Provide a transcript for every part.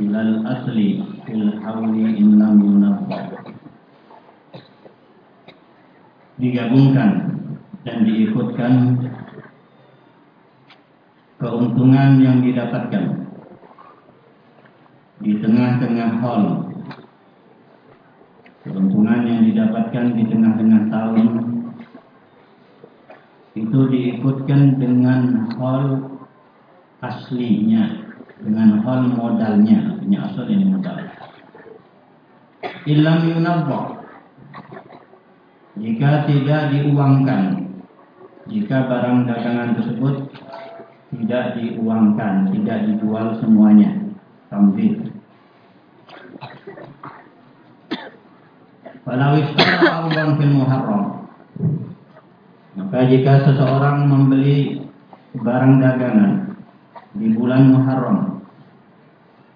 ilal asli fil hawli innam yunabba. Digabungkan dan diikutkan keuntungan yang didapatkan di tengah-tengah hall. Keuntungan yang didapatkan di tengah-tengah tahun itu diikutkan dengan hall aslinya dengan hal modalnya artinya asal ini modal. Ilam yunabba. Jika tidak diuangkan jika barang dagangan tersebut tidak diuangkan tidak dijual semuanya tamzil Walau istara Allah fil muharram. Maka jika seseorang membeli barang dagangan di bulan Muharram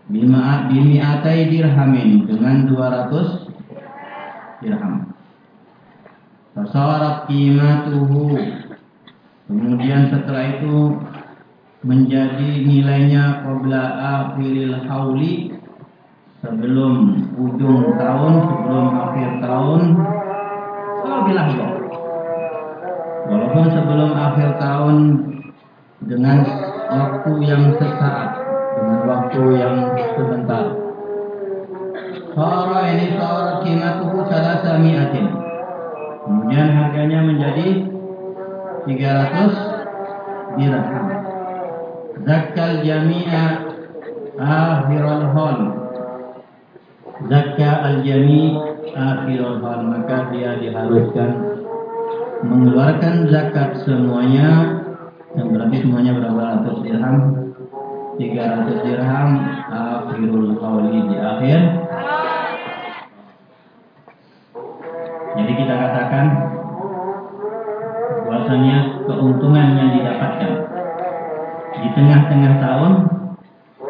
bima bimi'atai dirhamin dengan 200 dirham. Fasawarat qimatuhu. Kemudian setelah itu menjadi nilainya qabla akhiril hauli sebelum ujung tahun, sebelum akhir tahun. Kalau bilang Walaupun sebelum akhir tahun dengan waktu yang sesaat dengan waktu yang sebentar. Sara ini sara qimatuhu salasa mi'atin. Kemudian harganya menjadi 300 dirham. Zakal jami'a akhirul hal. Zakka al-jami' akhirul hal. Maka dia diharuskan mengeluarkan zakat semuanya yang berarti semuanya berapa ratus dirham 300 dirham akhirul qawli di akhir jadi kita katakan bahwasanya keuntungan yang didapatkan di tengah-tengah tahun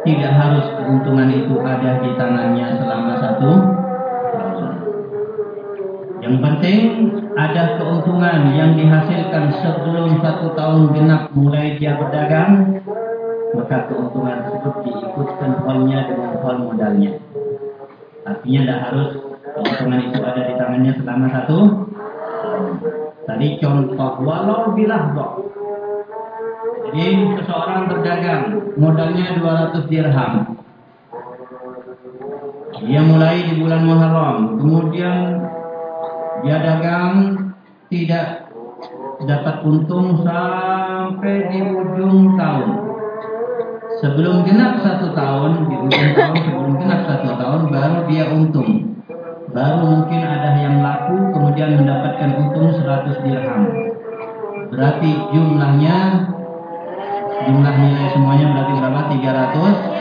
tidak harus keuntungan itu ada di tangannya selama satu tahun. Yang penting ada keuntungan yang dihasilkan sebelum satu tahun genap mulai dia berdagang maka keuntungan tersebut diikutkan holnya dengan hol modalnya. Artinya tidak harus keuntungan itu ada di tangannya selama satu. Tadi contoh walau bilah. Jadi seseorang berdagang modalnya 200 dirham. Dia mulai di bulan Muharram, kemudian dia dagang tidak dapat untung sampai di ujung tahun. Sebelum genap satu tahun, di ujung tahun sebelum genap satu tahun, baru dia untung. Baru mungkin ada yang laku, kemudian mendapatkan untung 100 dirham. Berarti jumlahnya, jumlah nilai semuanya berarti berapa? 300.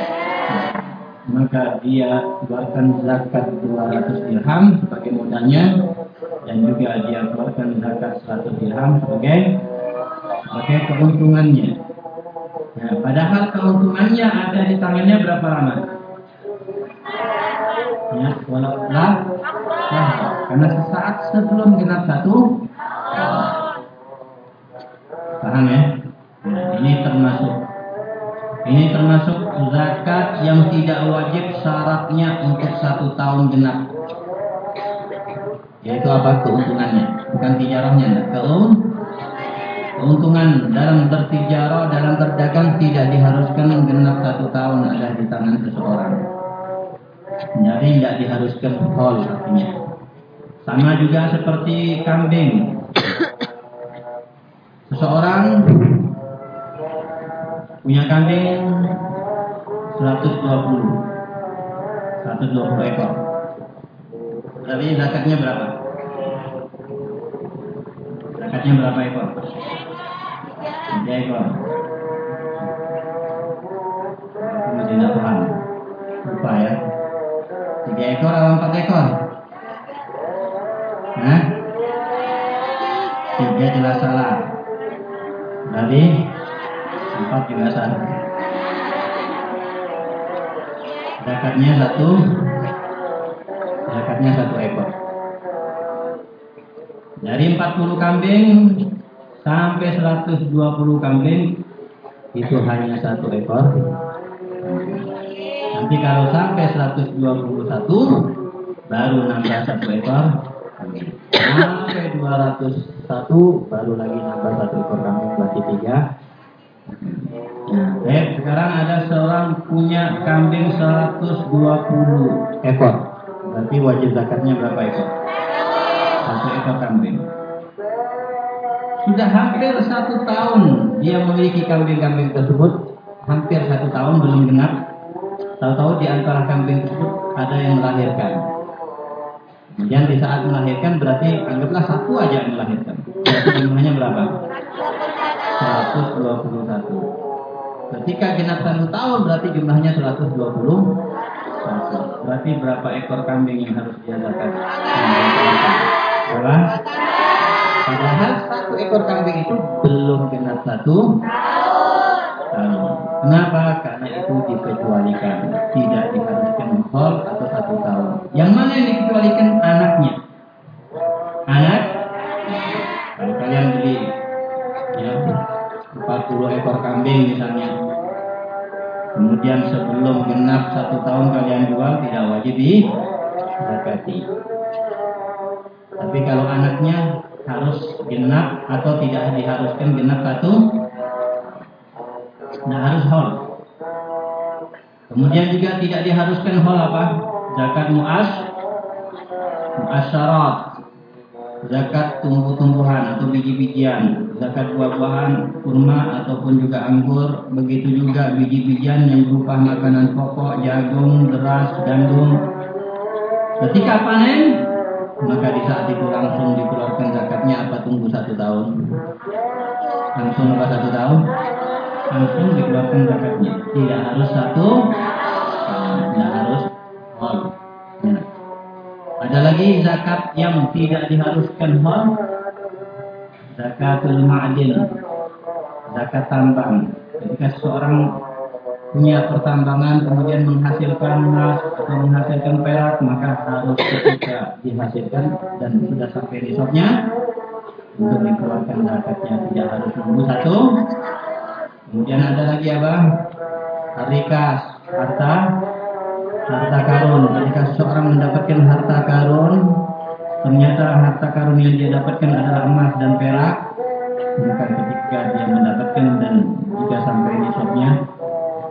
Maka dia keluarkan zakat 200 dirham sebagai modalnya dan juga dia keluarkan zakat 100 dirham sebagai sebagai keuntungannya. Nah, padahal keuntungannya ada di tangannya berapa lama? Ya, walau lah, lah, karena sesaat sebelum genap satu, paham ya? Nah, ini termasuk ini termasuk zakat yang tidak wajib syaratnya untuk satu tahun genap. Yaitu apa keuntungannya? Bukan tijarahnya, keuntungan Keuntungan dalam bertijarah, dalam berdagang tidak diharuskan genap satu tahun ada di tangan seseorang. Jadi tidak diharuskan hol artinya. Sama juga seperti kambing. Seseorang punya kambing 120 120 ekor. Jadi zakatnya berapa? Zakatnya berapa ekor? Lupa ya. Tiga ekor empat ekor? Tiga jelas salah. Berarti empat juga salah. Zakatnya satu, zakatnya satu ekor. Dari 40 kambing sampai 120 kambing itu hanya satu ekor Nanti kalau sampai 121 baru nambah satu ekor. Sampai 201 baru lagi nambah satu ekor kambing berarti tiga. Nah, baik, sekarang ada seorang punya kambing 120 ekor. Berarti wajib zakatnya berapa ekor? Satu ekor kambing. Sudah hampir satu tahun dia memiliki kambing-kambing tersebut. Hampir satu tahun belum genap. Tahu-tahu di antara kambing tersebut ada yang melahirkan. Kemudian di saat melahirkan berarti anggaplah satu aja yang melahirkan. Berarti jumlahnya berapa? 121. Ketika genap satu tahun berarti jumlahnya 120. Berarti berapa ekor kambing yang harus dia zakat? Berapa? Padahal satu ekor kambing itu belum genap satu tahun. Kenapa? Karena itu dikecualikan, tidak diharuskan hol atau satu tahun. Yang mana yang dikecualikan anaknya? Anak? Kalau kalian beli ya 40 ekor kambing misalnya, kemudian sebelum genap satu tahun kalian jual tidak wajib di. Tapi kalau anaknya harus genap atau tidak diharuskan genap satu Nah harus hol. Kemudian juga tidak diharuskan hol apa? Zakat muas, muasyarat, zakat tumbuh-tumbuhan atau biji-bijian, zakat buah-buahan, kurma ataupun juga anggur, begitu juga biji-bijian yang berupa makanan pokok, jagung, beras, gandum. Ketika panen, maka di saat itu langsung dikeluarkan zakatnya apa tunggu satu tahun? Langsung apa satu tahun? langsung dikeluarkan zakatnya. Tidak harus satu, tidak harus hal. Ya. Ada lagi zakat yang tidak diharuskan hal, zakatul ma'adin, zakat tambang. Ketika seseorang punya pertambangan kemudian menghasilkan emas atau menghasilkan perak maka harus ketika dihasilkan dan sudah sampai nisabnya untuk dikeluarkan zakatnya tidak harus nunggu satu Kemudian ada lagi apa? Harikas, harta, harta karun. Ketika seseorang mendapatkan harta karun, ternyata harta karun yang dia dapatkan adalah emas dan perak, maka ketika dia mendapatkan dan jika sampai nisabnya,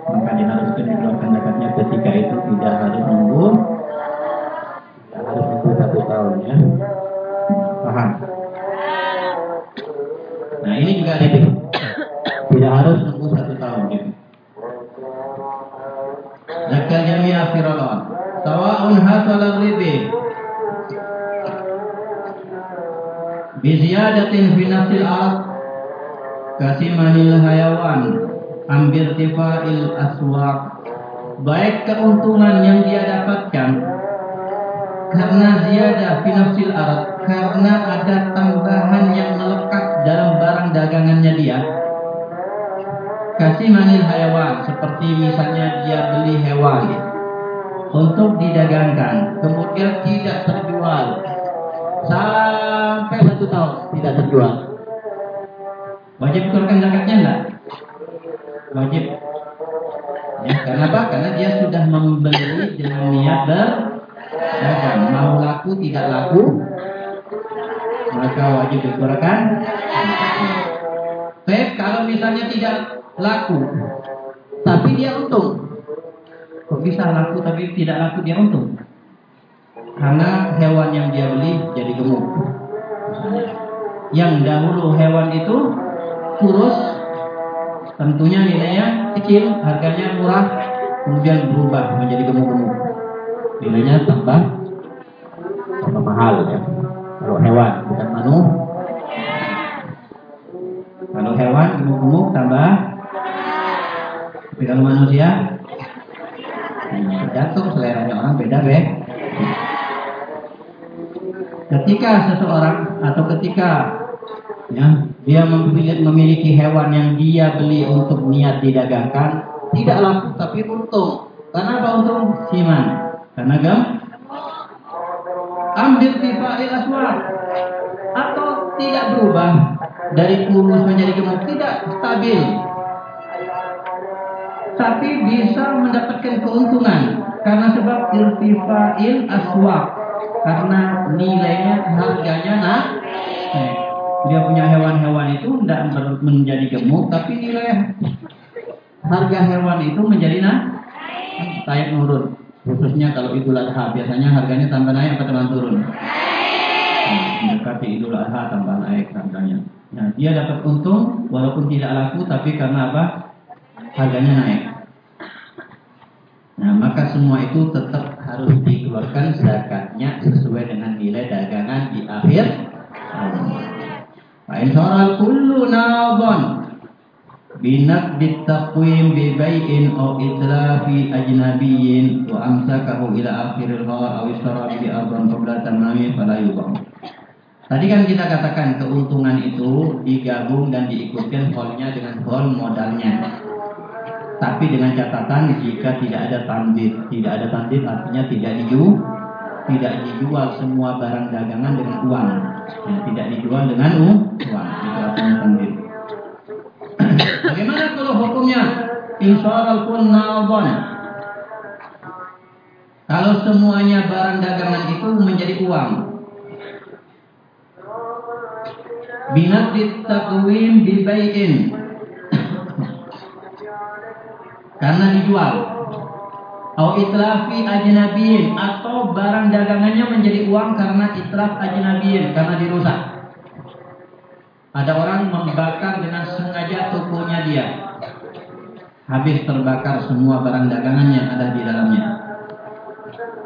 maka diharuskan dikeluarkan zakatnya ketika itu tidak harus nunggu, tidak harus nunggu satu tahun ya. Paham? Nah ini juga ada tidak harus nunggu satu tahun gitu. Zakal jami'a firalon. Sawa'un hasal ribi. Biziyadatin fi nafsil ard kasimanil hayawan ambir tifa'il aswaq. Baik keuntungan yang dia dapatkan karena ziyadah fi nafsil ard karena ada tambahan yang melekat dalam barang dagangannya dia. Kasih manil hewan seperti misalnya dia beli hewan untuk didagangkan kemudian tidak terjual. Sampai satu tahun tidak terjual. Wajib keluarkan zakatnya enggak wajib. Ya karena apa? Karena dia sudah membeli dengan niat berdagang. Mau laku tidak laku maka wajib dikeluarkan. Baik, kalau misalnya tidak laku tapi dia untung. Kok bisa laku tapi tidak laku dia untung? Karena hewan yang dia beli jadi gemuk. Yang dahulu hewan itu kurus tentunya nilainya kecil harganya murah kemudian berubah menjadi gemuk-gemuk. Nilainya tambah tambah mahal ya. Kalau hewan bukan manu. Kalau hewan gemuk-gemuk tambah. Tapi kalau manusia tergantung seleranya orang beda be. Ketika seseorang atau ketika ya dia memiliki, memiliki hewan yang dia beli untuk niat didagangkan tidak laku tapi untung. Karena apa untung? Siman. Karena gam ambil tifa'il aswar atau tidak berubah dari kurus menjadi gemuk tidak stabil tapi bisa mendapatkan keuntungan karena sebab irtifa'il aswaq karena nilainya harganya nah dia punya hewan-hewan itu tidak menjadi gemuk tapi nilai harga hewan itu menjadi nah naik turun khususnya kalau idul adha. Biasanya harganya tambah naik atau tambah turun? Mendekati idul adha tambah naik harganya. Nah dia dapat untung walaupun tidak laku tapi karena apa? Harganya naik. Nah maka semua itu tetap harus dikeluarkan zakatnya sesuai dengan nilai dagangan di akhir Fa'in soral kullu nadhan binak bitaqwim bi bai'in aw itrafi ajnabiyyin wa amsakahu ila akhiril hal aw istara bi arban qabla tamami fala yubam. Tadi kan kita katakan keuntungan itu digabung dan diikutkan holnya dengan hol modalnya. Tapi dengan catatan jika tidak ada tandit, tidak ada tandit artinya tidak dijual, tidak dijual semua barang dagangan dengan uang ya, tidak dijual dengan uang artinya tandir bagaimana kalau hukumnya? Insyaallah pun nalbon kalau semuanya barang dagangan itu menjadi uang. Binat ditakwim bibayin karena dijual Au itrafi ajnabiyin atau barang dagangannya menjadi uang karena itraf ajnabiyin karena dirusak. Ada orang membakar dengan sengaja tokonya dia. Habis terbakar semua barang dagangan yang ada di dalamnya.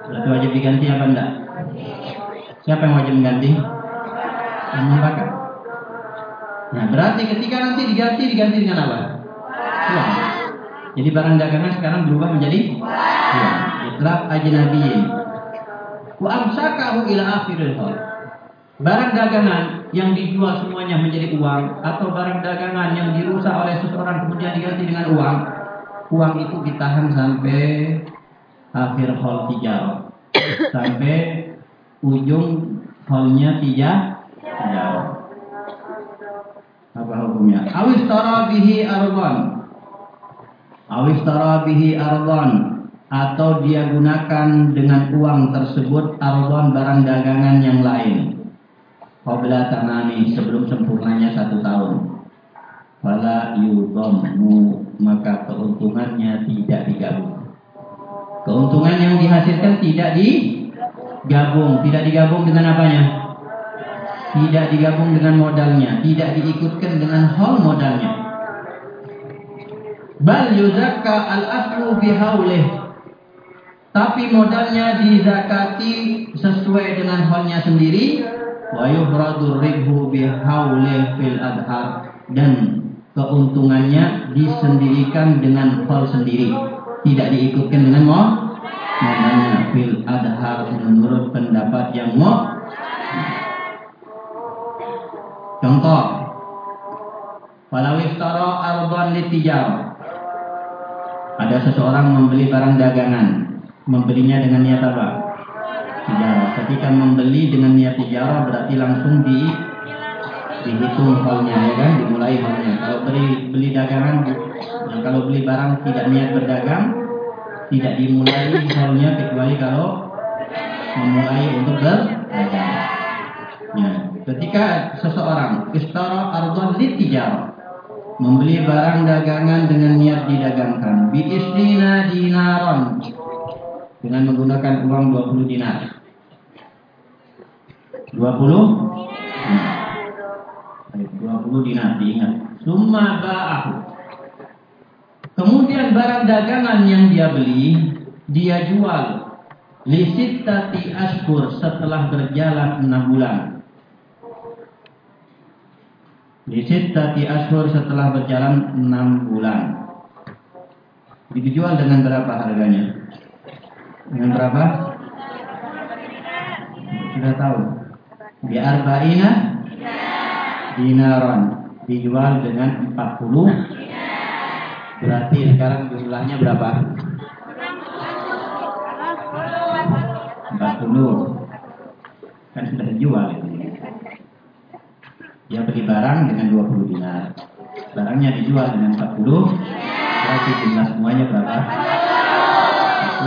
Berarti wajib diganti apa enggak? Siapa yang wajib mengganti? Yang membakar. Nah, berarti ketika nanti diganti diganti dengan apa? Uang. Jadi barang dagangan sekarang berubah menjadi uang. Itlaq ajnabiyin. Wa amsakahu ila akhiril. Barang dagangan yang dijual semuanya menjadi uang atau barang dagangan yang dirusak oleh seseorang kemudian diganti dengan uang, uang itu ditahan sampai akhir hal tiga sampai ujung halnya tiga tiga apa hukumnya? Awis tara bihi arban awistara bihi ardon atau dia gunakan dengan uang tersebut ardon barang dagangan yang lain. Qabla tamani sebelum sempurnanya satu tahun. Fala yudhammu maka keuntungannya tidak digabung. Keuntungan yang dihasilkan tidak digabung. Tidak digabung dengan apanya? Tidak digabung dengan modalnya. Tidak diikutkan dengan hal modalnya bal yuzakka al aslu bihaulih tapi modalnya dizakati sesuai dengan halnya sendiri. Wa yuhradu ribhu bihaulih fil adhar. Dan keuntungannya disendirikan dengan hal sendiri. Tidak diikutkan dengan mo modalnya fil adhar menurut pendapat yang mo. Contoh. Walau istara arban litijar ada seseorang membeli barang dagangan, membelinya dengan niat apa? Tijarah. Ketika membeli dengan niat tijarah berarti langsung di dihitung halnya ya kan, dimulai halnya. Kalau beli beli dagangan, nah, kalau beli barang tidak niat berdagang, tidak dimulai halnya kecuali kalau memulai untuk berdagang. Ya. Ketika seseorang istara ardon litijarah membeli barang dagangan dengan niat didagangkan. Bi isnina dinaron dengan menggunakan uang 20 dinar. 20 20 dinar diingat. Summa ba'ahu. Kemudian barang dagangan yang dia beli dia jual. Lisittati ashkur setelah berjalan 6 bulan tadi ashur setelah berjalan enam bulan. Dijual dengan berapa harganya? Dengan berapa? Sudah tahu. Di arba'ina dinaron. Dijual dengan 40 Berarti sekarang jumlahnya berapa? 40 Kan sudah dijual itu. Dia beli barang dengan 20 dinar. Barangnya dijual dengan 40 dinar. Berarti jumlah semuanya berapa?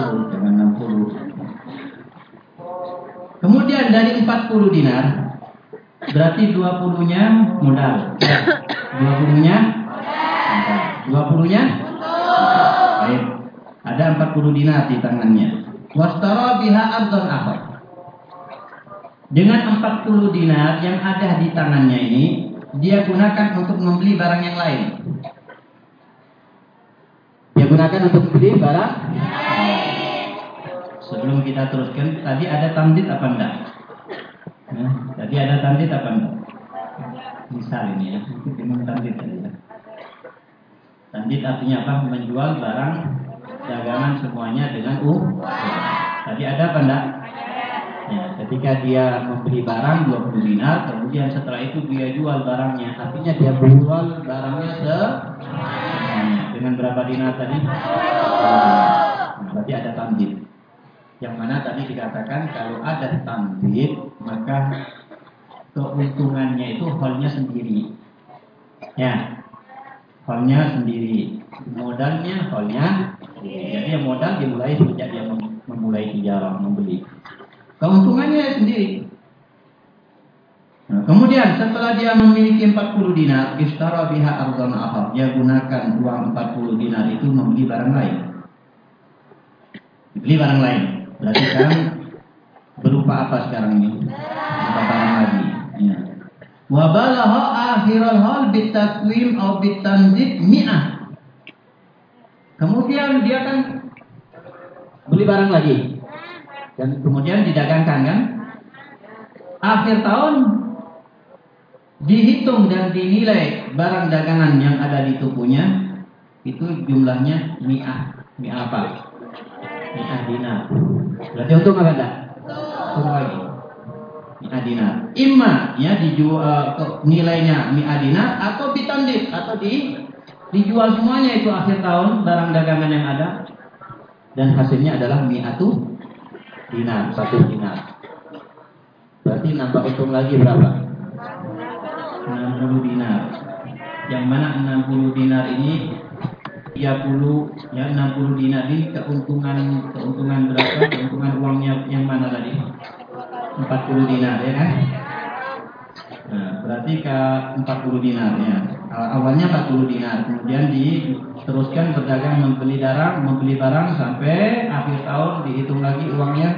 10 dengan 60. Kemudian dari 40 dinar berarti 20-nya modal. 20-nya 20-nya Baik. Ada 40 dinar di tangannya. Wastara biha ardon akhar. Dengan 40 dinar yang ada di tangannya ini, dia gunakan untuk membeli barang yang lain. Dia gunakan untuk membeli barang Sebelum kita teruskan, tadi ada tandit apa enggak? Tadi ada tandit apa enggak? Misal ini ya, dengan tandit ya. Tandit artinya apa? Menjual barang dagangan semuanya dengan u. Tadi ada apa enggak? Ketika dia membeli barang 20 dinar, kemudian setelah itu dia jual barangnya, artinya dia menjual barangnya se dengan berapa dinar tadi? Berarti ada tandit. Yang mana tadi dikatakan kalau ada tandit, maka keuntungannya itu holnya sendiri. Ya, holnya sendiri. Modalnya holnya Jadi modal dimulai sejak dia memulai tijarah membeli. Keuntungannya sendiri. Nah, kemudian setelah dia memiliki 40 dinar, istara biha ardon akhar. Dia gunakan uang 40 dinar itu membeli barang lain. Beli barang lain. Berarti sekarang berupa apa sekarang ini? Berupa barang lagi. Ya. Wa balagha akhiral hal bitakwim atau bitanzid mi'ah. Kemudian dia kan beli barang lagi. Dan kemudian didagangkan kan? Akhir tahun dihitung dan dinilai barang dagangan yang ada di tubuhnya itu jumlahnya mi'ah. Mi'ah apa? Mi'ah dinar. Berarti untung apa enggak? Untung lagi mi'ah Imma ya dijual uh, nilainya mi'ah dinar atau ditandit atau di dijual semuanya itu akhir tahun barang dagangan yang ada dan hasilnya adalah mi'atu dinar satu dinar. Berarti nambah untung lagi berapa? 60 dinar. Yang mana 60 dinar ini 30 ya 60 dinar ini keuntungan keuntungan berapa? Keuntungan uangnya yang mana tadi? 40 dinar ya kan? Nah, berarti ke 40 dinar ya. Awalnya 40 dinar, kemudian diteruskan berdagang membeli barang, membeli barang sampai akhir tahun dihitung lagi uangnya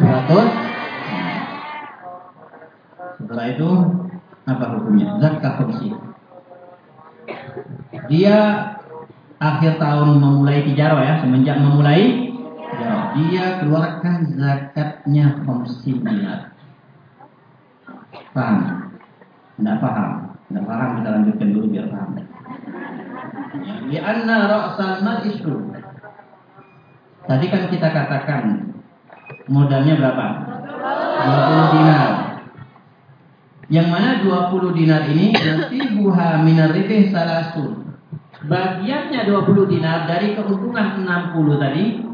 100. Setelah itu apa hukumnya? Zakat fungsi. Dia akhir tahun memulai tijarah ya, semenjak memulai dia keluarkan zakatnya khamsin dinar. Paham? Tidak paham. Tidak paham kita lanjutkan dulu biar paham. Ya, anna ra'sal isru. Tadi kan kita katakan modalnya berapa? 20 dinar. Yang mana 20 dinar ini nasibuha minar ribih salasun. Bagiannya 20 dinar dari keuntungan 60 tadi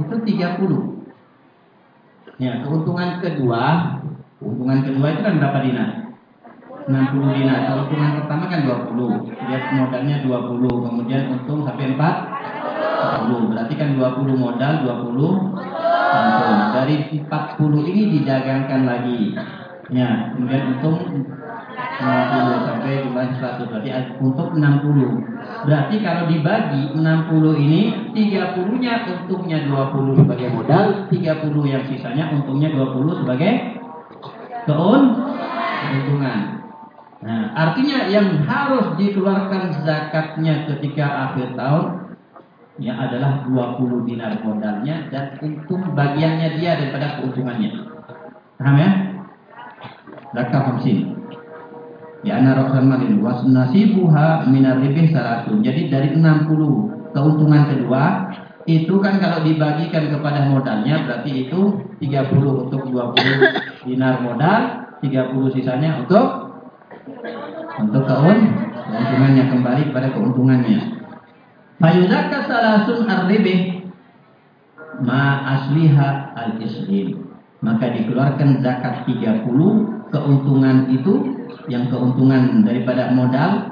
itu 30. Ya, keuntungan kedua, keuntungan kedua itu kan berapa dinar? 60 dinar. Keuntungan pertama kan 20. Dia modalnya 20, kemudian untung sampai 4 40. Berarti kan 20 modal, 20 untung. Dari 40 ini didagangkan lagi. Ya, kemudian untung 50 sampai jumlah 100 berarti untuk 60 berarti kalau dibagi 60 ini 30 nya untungnya 20 sebagai modal 30 yang sisanya untungnya 20 sebagai keun keuntungan nah artinya yang harus dikeluarkan zakatnya ketika akhir tahun ya adalah 20 dinar modalnya dan untung bagiannya dia daripada keuntungannya paham ya? Zakat 50 Ya ana roksan malin was nasibuha minar ribih sarasun. Jadi dari 60 keuntungan kedua itu kan kalau dibagikan kepada modalnya berarti itu 30 untuk 20 dinar modal, 30 sisanya untuk untuk keun keuntungannya kembali kepada keuntungannya. Fayuzaka salasun ar-ribih ma asliha al-islim. Maka dikeluarkan zakat 30 keuntungan itu yang keuntungan daripada modal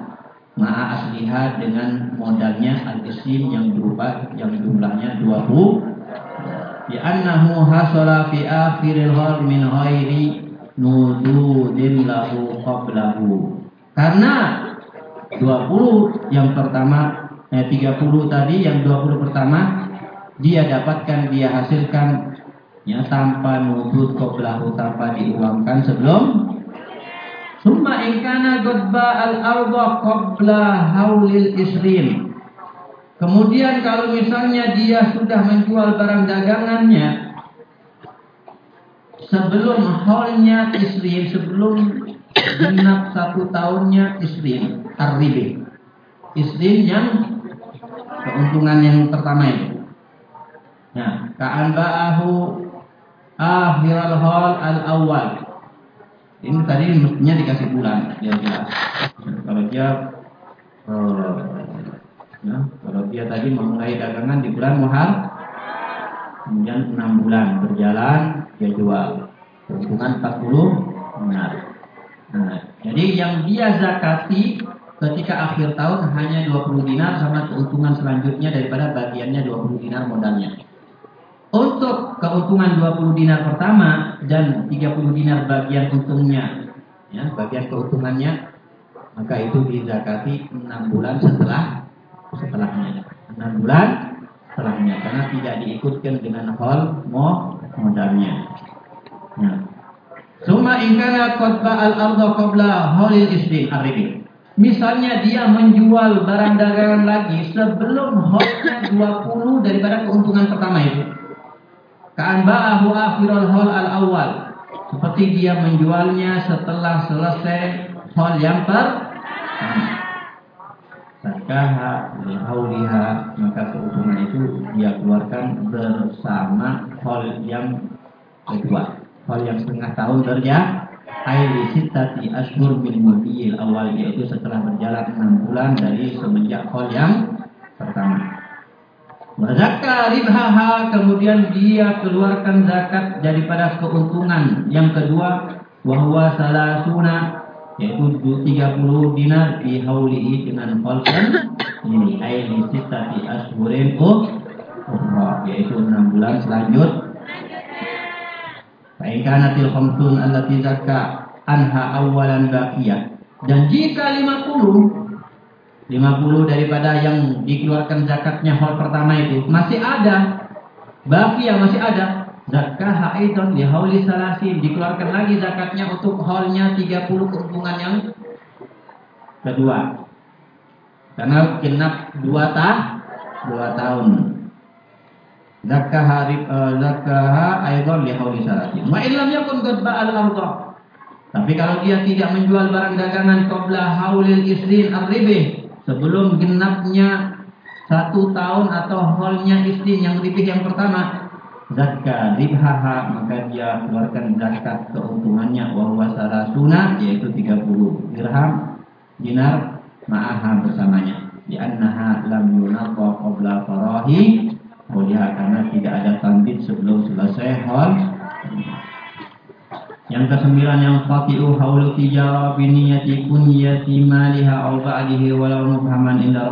ma'a asliha dengan modalnya al-isim yang berupa yang jumlahnya 20 ya annahu hasala fi akhiril hal min ghairi nududin lahu qablahu karena 20 yang pertama eh 30 tadi yang 20 pertama dia dapatkan dia hasilkan ya tanpa nudud qablahu tanpa diuangkan sebelum Summa ingkana godba al-arda qabla haulil isrin. Kemudian kalau misalnya dia sudah menjual barang dagangannya sebelum haulnya isrin, sebelum genap satu tahunnya isrin, arribi. Isrin yang keuntungan yang pertama itu. Nah, ka'an ba'ahu akhiral hal al-awwal ini tadi mestinya dikasih bulan biar jelas. Kalau dia ya, kalau dia tadi memulai dagangan di bulan Muharram, kemudian enam bulan berjalan dia jual, keuntungan 40 benar. Nah, jadi yang dia zakati ketika akhir tahun hanya 20 dinar sama keuntungan selanjutnya daripada bagiannya 20 dinar modalnya. Untuk keuntungan 20 dinar pertama dan 30 dinar bagian untungnya, ya, bagian keuntungannya, maka itu dizakati 6 bulan setelah setelahnya. 6 bulan setelahnya karena tidak diikutkan dengan hal mo modalnya. Ya. Suma ingkana qadba al-ardha qabla halil isrin arribi. Misalnya dia menjual barang dagangan lagi sebelum halnya 20 daripada keuntungan pertama itu. Ka'an ba'ahu akhirul hal al-awwal. Seperti dia menjualnya setelah selesai hal yang pertama. Sakaha lihauliha maka keuntungan itu dia keluarkan bersama hal yang kedua. Hal yang setengah tahun kerja Aili sitati ashur min mudiyil awal yaitu setelah berjalan enam bulan dari semenjak hal yang pertama. Zakah ribhaha kemudian dia keluarkan zakat daripada keuntungan. Yang kedua wahwa salasuna yaitu 30 dinar di haulihi dengan falkan ini aili sitati ashurin oh yaitu 6 bulan selanjut. Fa'ikanatil khamsun allati zakka anha awalan baqiyah. Dan jika 50 50 daripada yang dikeluarkan zakatnya hal pertama itu masih ada baki yang masih ada zakah haidon di hauli salasin dikeluarkan lagi zakatnya untuk halnya 30 keuntungan yang kedua. Karena genap dua tah dua tahun. Zakah hari uh, zakah aidon di hauli salasin wa illam yakun qad ba'al arda. Tapi kalau dia tidak menjual barang dagangan qabla haulil isrin ar-ribih sebelum genapnya satu tahun atau holnya istri yang lebih yang pertama zakat ribhaha maka dia keluarkan zakat keuntungannya wahwa sarasuna yaitu 30 dirham dinar ma'aha bersamanya. Di annaha lam yunaqa qabla farahi oleh karena tidak ada tandit sebelum selesai hol yang kesembilan yang faqihu haulu tijara biniyati kunyati maliha au ba'dihi walau mubhaman inda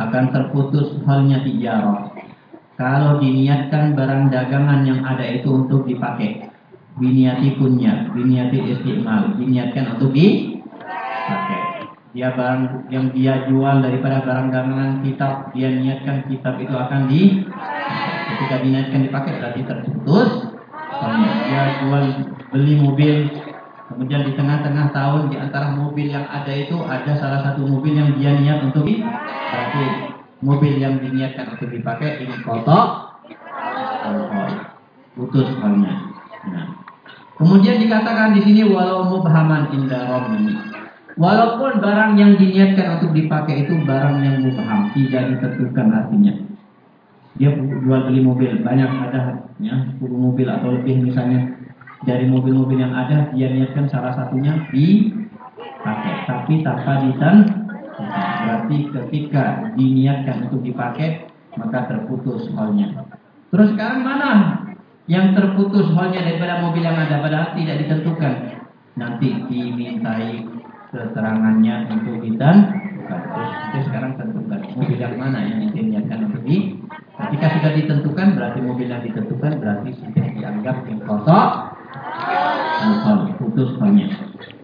akan terputus halnya tijarah. Kalau diniatkan barang dagangan yang ada itu untuk dipakai. Biniyati punya, biniyati istimal, diniatkan untuk dipakai. Dia barang yang dia jual daripada barang dagangan kitab, dia niatkan kitab itu akan di ketika diniatkan dipakai berarti terputus. Dia jual beli mobil kemudian di tengah-tengah tahun di antara mobil yang ada itu ada salah satu mobil yang dia niat untuk berarti mobil yang diniatkan untuk dipakai ini kotor. Putus halnya nah. kemudian dikatakan di sini walau mubhaman indah ini walaupun barang yang diniatkan untuk dipakai itu barang yang mubham tidak ditentukan artinya. Dia jual beli mobil banyak ada ya 10 mobil atau lebih misalnya. Dari mobil-mobil yang ada dia niatkan salah satunya dipakai tapi tanpa ditan berarti ketika diniatkan untuk dipakai maka terputus holnya terus sekarang mana yang terputus holnya daripada mobil yang ada padahal tidak ditentukan nanti dimintai keterangannya untuk tentukan. Terus kita sekarang tentukan mobil yang mana yang diniatkan untuk di. Ketika sudah ditentukan berarti mobil yang ditentukan berarti sudah dianggap kotor. putus banyak.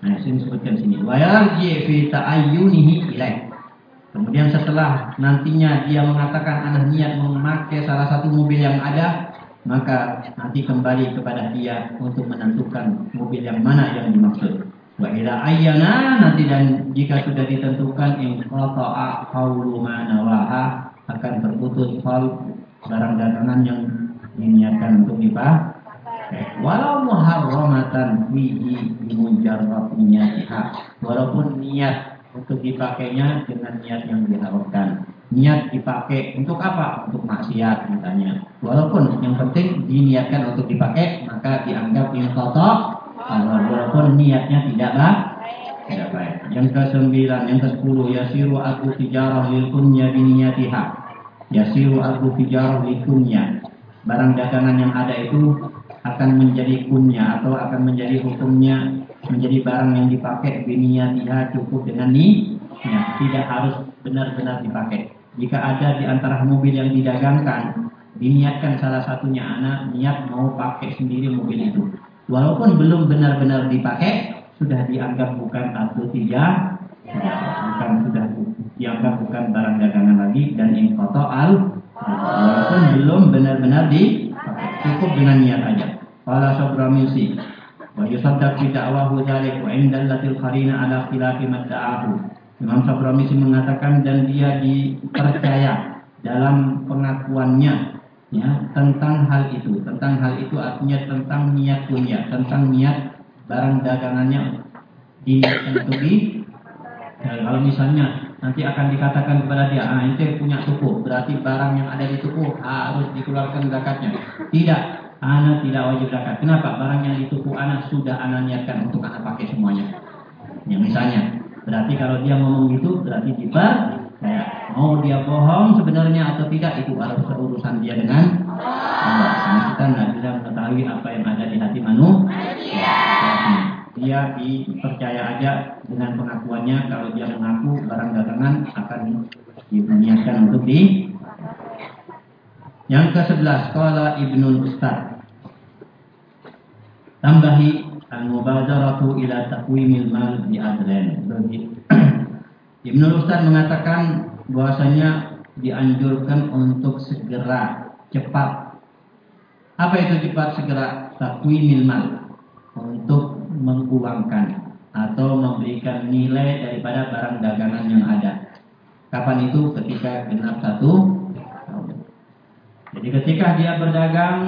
Nah, sini sebutkan sini. Wa yarji fi ta'ayyunihi ilaih. Kemudian setelah nantinya dia mengatakan anak niat memakai salah satu mobil yang ada, maka nanti kembali kepada dia untuk menentukan mobil yang mana yang dimaksud. Wa ila ayyana nanti dan jika sudah ditentukan in qata'a qawlu nawaha akan terputus fal barang dagangan yang diniatkan untuk dipakai. Walau muharramatan fihi mujarrad niyatiha. Walaupun niat untuk dipakainya dengan niat yang diharapkan. Niat dipakai untuk apa? Untuk maksiat misalnya. Walaupun yang penting diniatkan untuk dipakai maka dianggap inqata walaupun niatnya tidak baik tidak baik yang ke sembilan yang ke sepuluh yasiru aku tijarah lil kunya biniyatiha yasiru aku tijarah lil kunya barang dagangan yang ada itu akan menjadi kunya atau akan menjadi hukumnya menjadi barang yang dipakai biniyatiha cukup dengan niat tidak harus benar-benar dipakai. Jika ada di antara mobil yang didagangkan diniatkan salah satunya anak niat mau pakai sendiri mobil itu. Walaupun belum benar-benar dipakai sudah dianggap bukan atau tidak bukan sudah dianggap bukan barang dagangan lagi dan inkoto al walaupun belum benar-benar dipakai cukup dengan niat aja. Qala Sabramisi fi da'wahu dzalik wa indallatil qarina ala khilafi madda'ahu Imam Sabramisi mengatakan dan dia dipercaya dalam pengakuannya ya tentang hal itu. Tentang hal itu artinya tentang niat punya tentang niat barang dagangannya di untuk di ya, kalau misalnya nanti akan dikatakan kepada dia ah itu punya tuku berarti barang yang ada di tuku harus dikeluarkan zakatnya tidak anak tidak wajib zakat kenapa barang yang di tuku anak sudah anak niatkan untuk anak pakai semuanya ya misalnya berarti kalau dia ngomong gitu berarti dibar kayak mau dia bohong sebenarnya atau tidak itu harus urusan dia dengan Allah. Kita nggak bisa mengetahui apa yang ada di hati manusia. Dia dipercaya aja dengan pengakuannya. Kalau dia mengaku barang dagangan akan diniatkan untuk di. Yang ke-11 Qala Ibnul Ustaz. Tambahi al-mubadaratu ila taqwimil mal bi adlan. Ibnu Ustaz mengatakan bahwasanya dianjurkan untuk segera cepat. Apa itu cepat segera? Takwimil mal. Untuk menguangkan atau memberikan nilai daripada barang dagangan yang ada. Kapan itu? Ketika genap satu tahun. Jadi ketika dia berdagang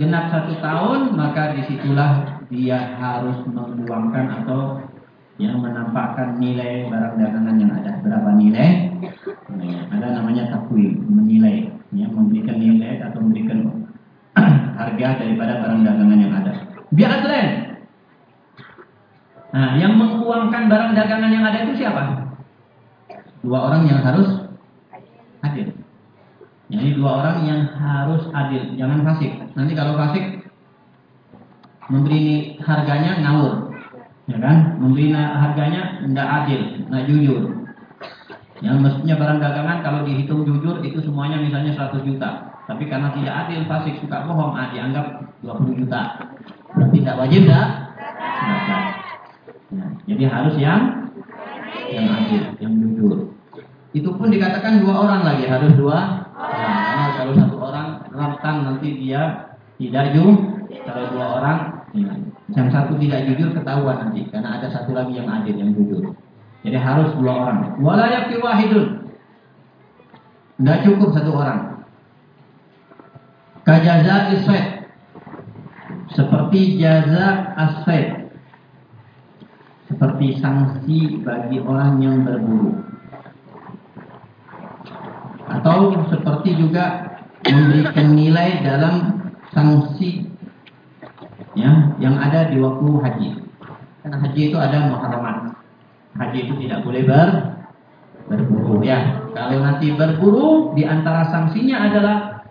genap satu tahun, maka di situlah dia harus menguangkan atau yang menampakkan nilai barang dagangan yang ada. Berapa nilai? Ada namanya takwim, menilai, ya, memberikan nilai atau memberikan harga daripada barang dagangan yang ada. Biar tren. Nah, yang menguangkan barang dagangan yang ada itu siapa? Dua orang yang harus adil. Jadi dua orang yang harus adil, jangan fasik. Nanti kalau fasik memberi harganya ngawur, ya kan? Memberi harganya tidak adil tidak jujur. Yang mestinya barang dagangan kalau dihitung jujur itu semuanya misalnya 100 juta. Tapi karena tidak adil fasik suka bohong ah dianggap 20 juta. Berarti tidak wajib tidak nah, jadi harus yang yang adil yang jujur itu pun dikatakan dua orang lagi harus dua karena kalau satu orang rentan nanti dia tidak jujur kalau dua orang ya, yang satu tidak jujur ketahuan nanti karena ada satu lagi yang adil yang jujur. Jadi harus dua orang. Wala yakfi wahidun. Tidak cukup satu orang. Kajaza isfet. Seperti jaza asfet. Seperti sanksi bagi orang yang berburu. Atau seperti juga memberikan nilai dalam sanksi ya yang ada di waktu haji. Karena haji itu ada muharramat. Haji itu tidak boleh ber berburu ya. Kalau nanti berburu di antara sanksinya adalah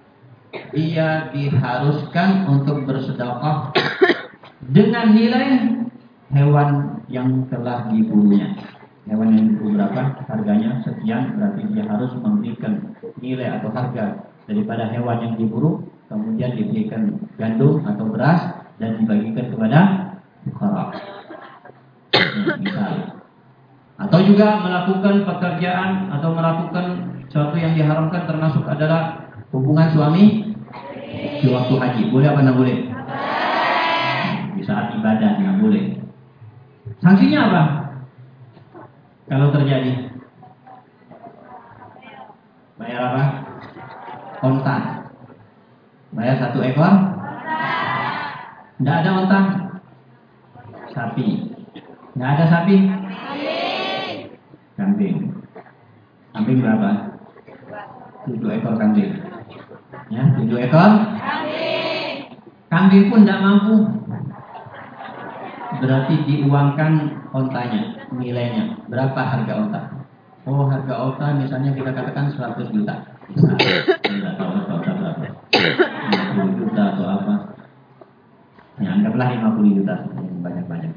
ia diharuskan untuk bersedekah dengan nilai hewan yang telah dibunuhnya. hewan yang diburu berapa harganya sekian berarti dia harus memberikan nilai atau harga daripada hewan yang diburu kemudian diberikan gandum atau beras dan dibagikan kepada misal atau juga melakukan pekerjaan atau melakukan sesuatu yang diharamkan termasuk adalah hubungan suami di waktu haji. Boleh apa tidak boleh? Di saat ibadah tidak boleh. Sanksinya apa? Kalau terjadi Bayar apa? Onta Bayar satu ekor? Tidak ada onta Sapi Tidak ada sapi? Kambing Kambing berapa? Tujuh ekor kambing Ya, tujuh ekor Kambing Kambing pun tidak mampu Berarti diuangkan ontanya nilainya. Berapa harga onta? Oh harga onta misalnya kita katakan 100 juta. Tidak tahu berapa. 50 juta atau apa. Ya anggaplah 50 juta. Banyak-banyak.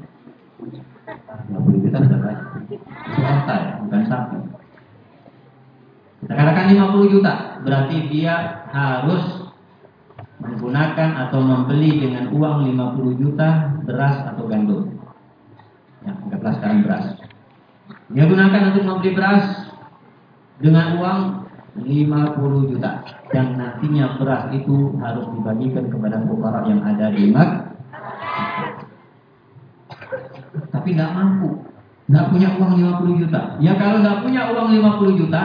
50 juta sudah banyak. Itu onta ya bukan sapi. Kita katakan 50 juta. Berarti dia harus menggunakan atau membeli dengan uang 50 juta beras atau gandum Ya, anggaplah sekarang beras. Dia gunakan untuk membeli beras dengan uang 50 juta. Dan nantinya beras itu harus dibagikan kepada fukara yang ada di Mak. Tapi tidak mampu. Tidak punya uang 50 juta. Ya kalau tidak punya uang 50 juta,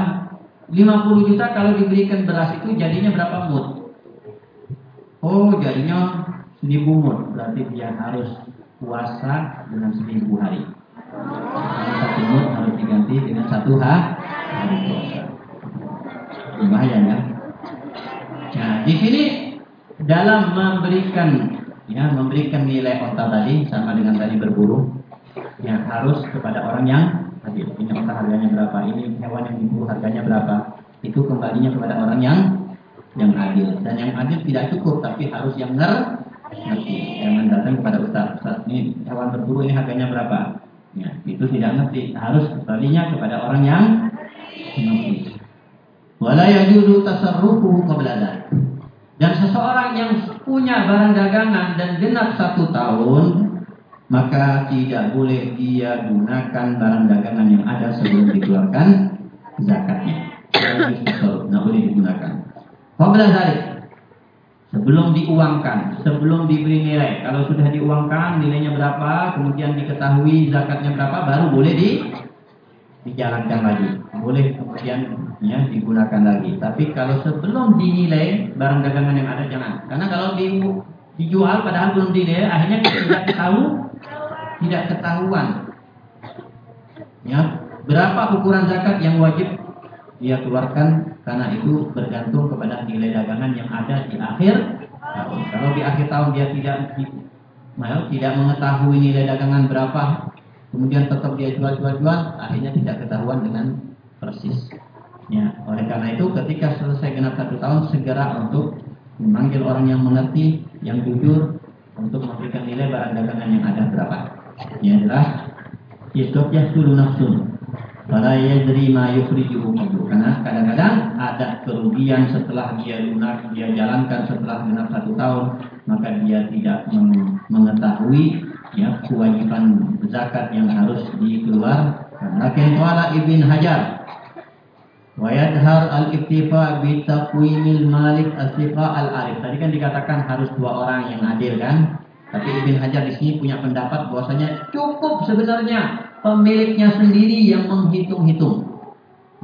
50 juta kalau diberikan beras itu jadinya berapa mut? Oh, jadinya 1000 mut. Berarti dia harus puasa dengan seminggu hari. Satu mut harus diganti dengan satu hari puasa. Bahaya ya. Nah, di sini dalam memberikan ya memberikan nilai onta tadi sama dengan tadi berburu yang harus kepada orang yang adil. Ini onta harganya berapa? Ini hewan yang diburu harganya berapa? Itu kembalinya kepada orang yang yang adil dan yang adil tidak cukup tapi harus yang nger ngerti jangan datang kepada ustaz. Ustaz ini hewan berburu ini harganya berapa? Ya itu tidak ngerti. Harus kembalinya kepada orang yang mengerti. Wala yajuzu tasarrufu qabla dan seseorang yang punya barang dagangan dan genap satu tahun maka tidak boleh dia gunakan barang dagangan yang ada sebelum dikeluarkan zakatnya. Tidak boleh digunakan. Qabla dzalik sebelum diuangkan, sebelum diberi nilai. Kalau sudah diuangkan nilainya berapa, kemudian diketahui zakatnya berapa, baru boleh di dijalankan lagi. Boleh kemudian ya digunakan lagi. Tapi kalau sebelum dinilai barang dagangan yang ada jangan. Karena kalau di, dijual padahal belum dinilai, akhirnya tidak tahu, tidak ketahuan. Ya, berapa ukuran zakat yang wajib dia keluarkan karena itu bergantung kepada nilai dagangan yang ada di akhir tahun. Kalau di akhir tahun dia tidak tidak mengetahui nilai dagangan berapa, kemudian tetap dia jual-jual-jual, akhirnya tidak ketahuan dengan persis. Ya, oleh karena itu ketika selesai genap satu tahun segera untuk memanggil orang yang mengerti, yang jujur untuk memberikan nilai barang dagangan yang ada berapa. Ini adalah ya dulu nafsun Fala yadri ma yukhrijuhu Karena kadang-kadang ada kerugian setelah dia lunak, dia jalankan setelah genap satu tahun, maka dia tidak mengetahui ya kewajiban zakat yang harus dikeluarkan. Lakin wala Ibn Hajar wa yadhar al-iktifa bi taqwimil malik al-arif. Tadi kan dikatakan harus dua orang yang adil kan? Tapi Ibn Hajar di sini punya pendapat bahwasanya cukup sebenarnya pemiliknya sendiri yang menghitung-hitung.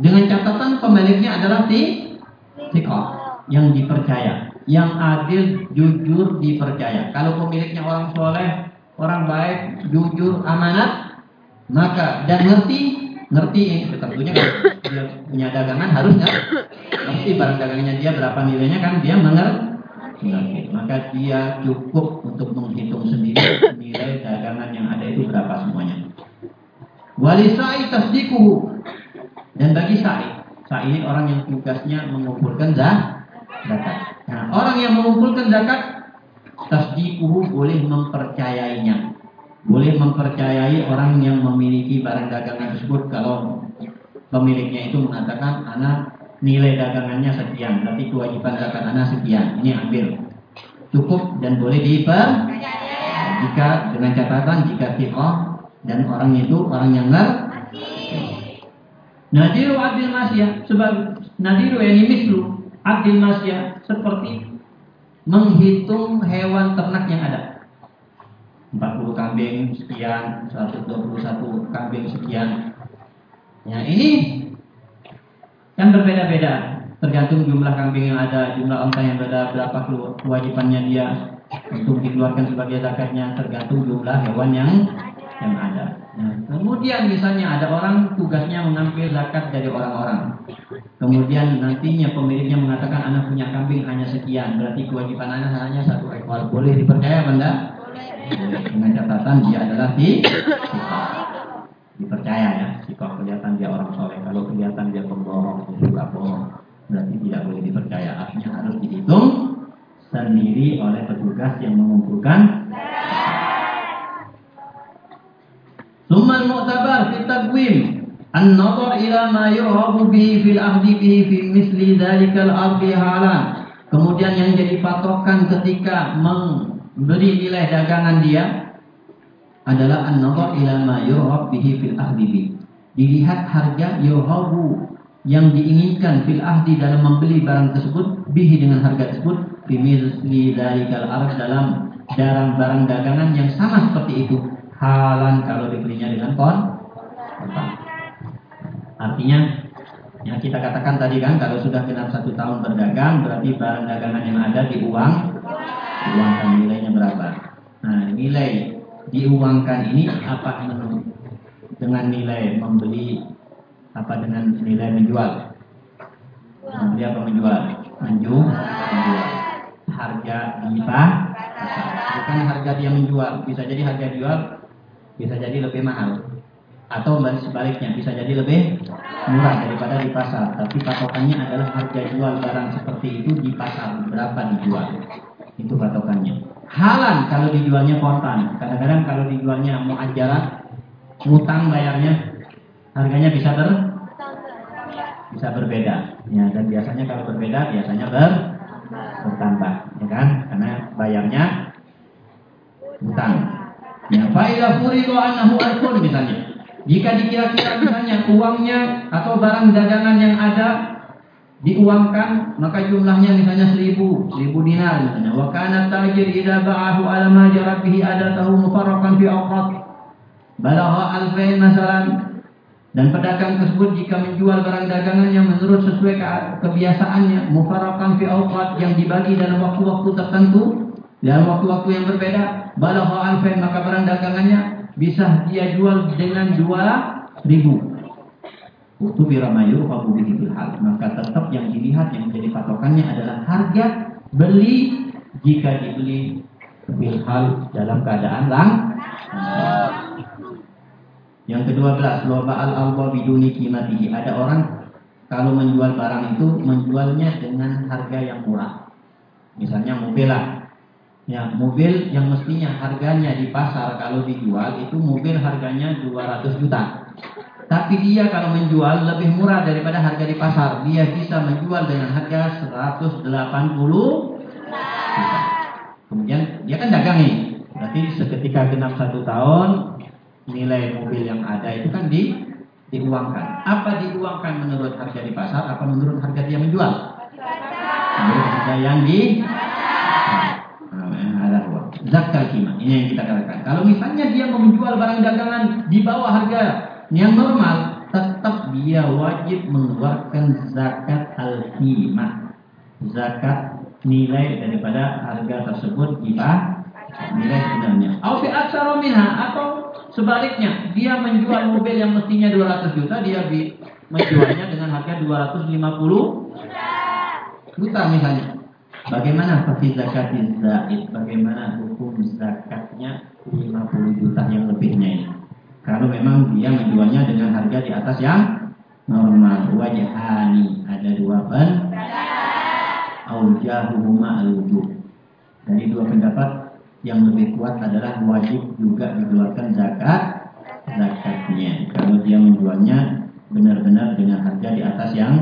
Dengan catatan pemiliknya adalah si sikah yang dipercaya, yang adil, jujur, dipercaya. Kalau pemiliknya orang soleh, orang baik, jujur, amanat, maka dan ngerti, ngerti tentunya kan dia punya dagangan harusnya ngerti barang dagangannya dia berapa nilainya kan dia mengerti. Maka dia cukup untuk menghitung sendiri nilai dagangan yang ada itu berapa semuanya. Wali sa'i tasdikuhu. Dan bagi sa'i, sa'i ini orang yang tugasnya mengumpulkan zakat. Nah, orang yang mengumpulkan zakat tasdikuhu boleh mempercayainya. boleh mempercayai orang yang memiliki barang dagangan tersebut kalau pemiliknya itu mengatakan anak nilai dagangannya sekian, berarti kewajiban zakat anak sekian, ini ambil. Cukup dan boleh diper jika dengan catatan jika fiqh dan orang itu orang yang ngerti. Nadiru adil masya sebab nadiru ini mislu adil masya seperti menghitung hewan ternak yang ada. 40 kambing sekian, 121 kambing sekian. Ya, ini kan berbeda-beda tergantung jumlah kambing yang ada, jumlah onta yang ada, berapa kewajibannya dia untuk dikeluarkan sebagai zakatnya tergantung jumlah hewan yang yang ada. Nah, kemudian misalnya ada orang tugasnya mengambil zakat dari orang-orang. Kemudian nantinya pemiliknya mengatakan anak punya kambing hanya sekian, berarti kewajiban anak hanya satu ekor. Boleh dipercaya benda? Boleh. Dengan catatan dia adalah si dipercaya ya. Jika kelihatan dia orang soleh, kalau kelihatan dia pembohong, juga bohong, berarti tidak boleh dipercaya. Artinya harus dihitung sendiri oleh petugas yang mengumpulkan Sumal mu'tabar fi taqwim an-nazar ila ma yurhabu bihi fil ahdi bihi fi misli dzalikal ardi halan. Kemudian yang jadi patokan ketika memberi nilai dagangan dia adalah an-nazar ila ma yurhab bihi fil ahdi bihi. Dilihat harga yurhabu yang diinginkan fil ahdi dalam membeli barang tersebut bihi dengan harga tersebut fi misli dzalikal ardi dalam barang dagangan yang sama seperti itu halan kalau dibelinya dengan kon? Artinya yang kita katakan tadi kan kalau sudah genap satu tahun berdagang berarti barang dagangan yang ada diuang diuangkan nilainya berapa. Nah nilai diuangkan ini apa dengan nilai membeli apa dengan nilai menjual? Membeli apa menjual? Menjual menjual. Harga di pasar bukan harga dia menjual bisa jadi harga jual bisa jadi lebih mahal. Atau sebaliknya bisa jadi lebih murah daripada di pasar. Tapi patokannya adalah harga jual barang seperti itu di pasar. Berapa dijual? Itu patokannya. Halan kalau dijualnya kontan kadang-kadang kalau dijualnya mau ajaran utang bayarnya harganya bisa ber bisa berbeda. Ya dan biasanya kalau berbeda biasanya ber bertambah. Ya kan? Karena bayarnya utang Ya, faida furidu annahu alfun misalnya. Jika dikira-kira misalnya uangnya atau barang dagangan yang ada diuangkan maka jumlahnya misalnya seribu seribu dinar misalnya. Wa kana tajir idza ba'ahu ala ma jarat bihi adatahu mufarraqan fi awqat. Balagha alfain masalan. Dan pedagang tersebut jika menjual barang dagangan yang menurut sesuai ke kebiasaannya mufarraqan fi awqat yang dibagi dalam waktu-waktu tertentu dalam waktu-waktu yang berbeda balagha alfain maka barang dagangannya bisa dia jual dengan dua ribu. Itu biramayur bihi fil hal. Maka tetap yang dilihat yang menjadi patokannya adalah harga beli jika dibeli bil hal dalam keadaan lang. Yang kedua belas, loba al alwa biduni kimatihi. Ada orang kalau menjual barang itu menjualnya dengan harga yang murah. Misalnya mobil lah, Ya, mobil yang mestinya harganya di pasar kalau dijual itu mobil harganya 200 juta. Tapi dia kalau menjual lebih murah daripada harga di pasar. Dia bisa menjual dengan harga 180 juta. Kemudian dia kan dagang nih. Berarti seketika genap satu tahun nilai mobil yang ada itu kan di diuangkan. Apa diuangkan menurut harga di pasar? Apa menurut harga dia menjual? Menurut harga yang di zakat kima. Ini yang kita katakan. Kalau misalnya dia menjual barang dagangan di bawah harga yang normal, tetap dia wajib mengeluarkan zakat al-qimah. Zakat nilai daripada harga tersebut jika nilai sebenarnya. Atau atau sebaliknya, dia menjual mobil yang mestinya 200 juta, dia menjualnya dengan harga 250 juta misalnya. Bagaimana pakai zakat zaid? Bagaimana hukum zakatnya 50 juta yang lebihnya ini? Kalau memang dia menjualnya dengan harga di atas yang normal, wajahani ada dua pen, aujahuhuma al Dari dua pendapat yang lebih kuat adalah wajib juga dikeluarkan zakat zakatnya kalau dia menjualnya benar-benar dengan harga di atas yang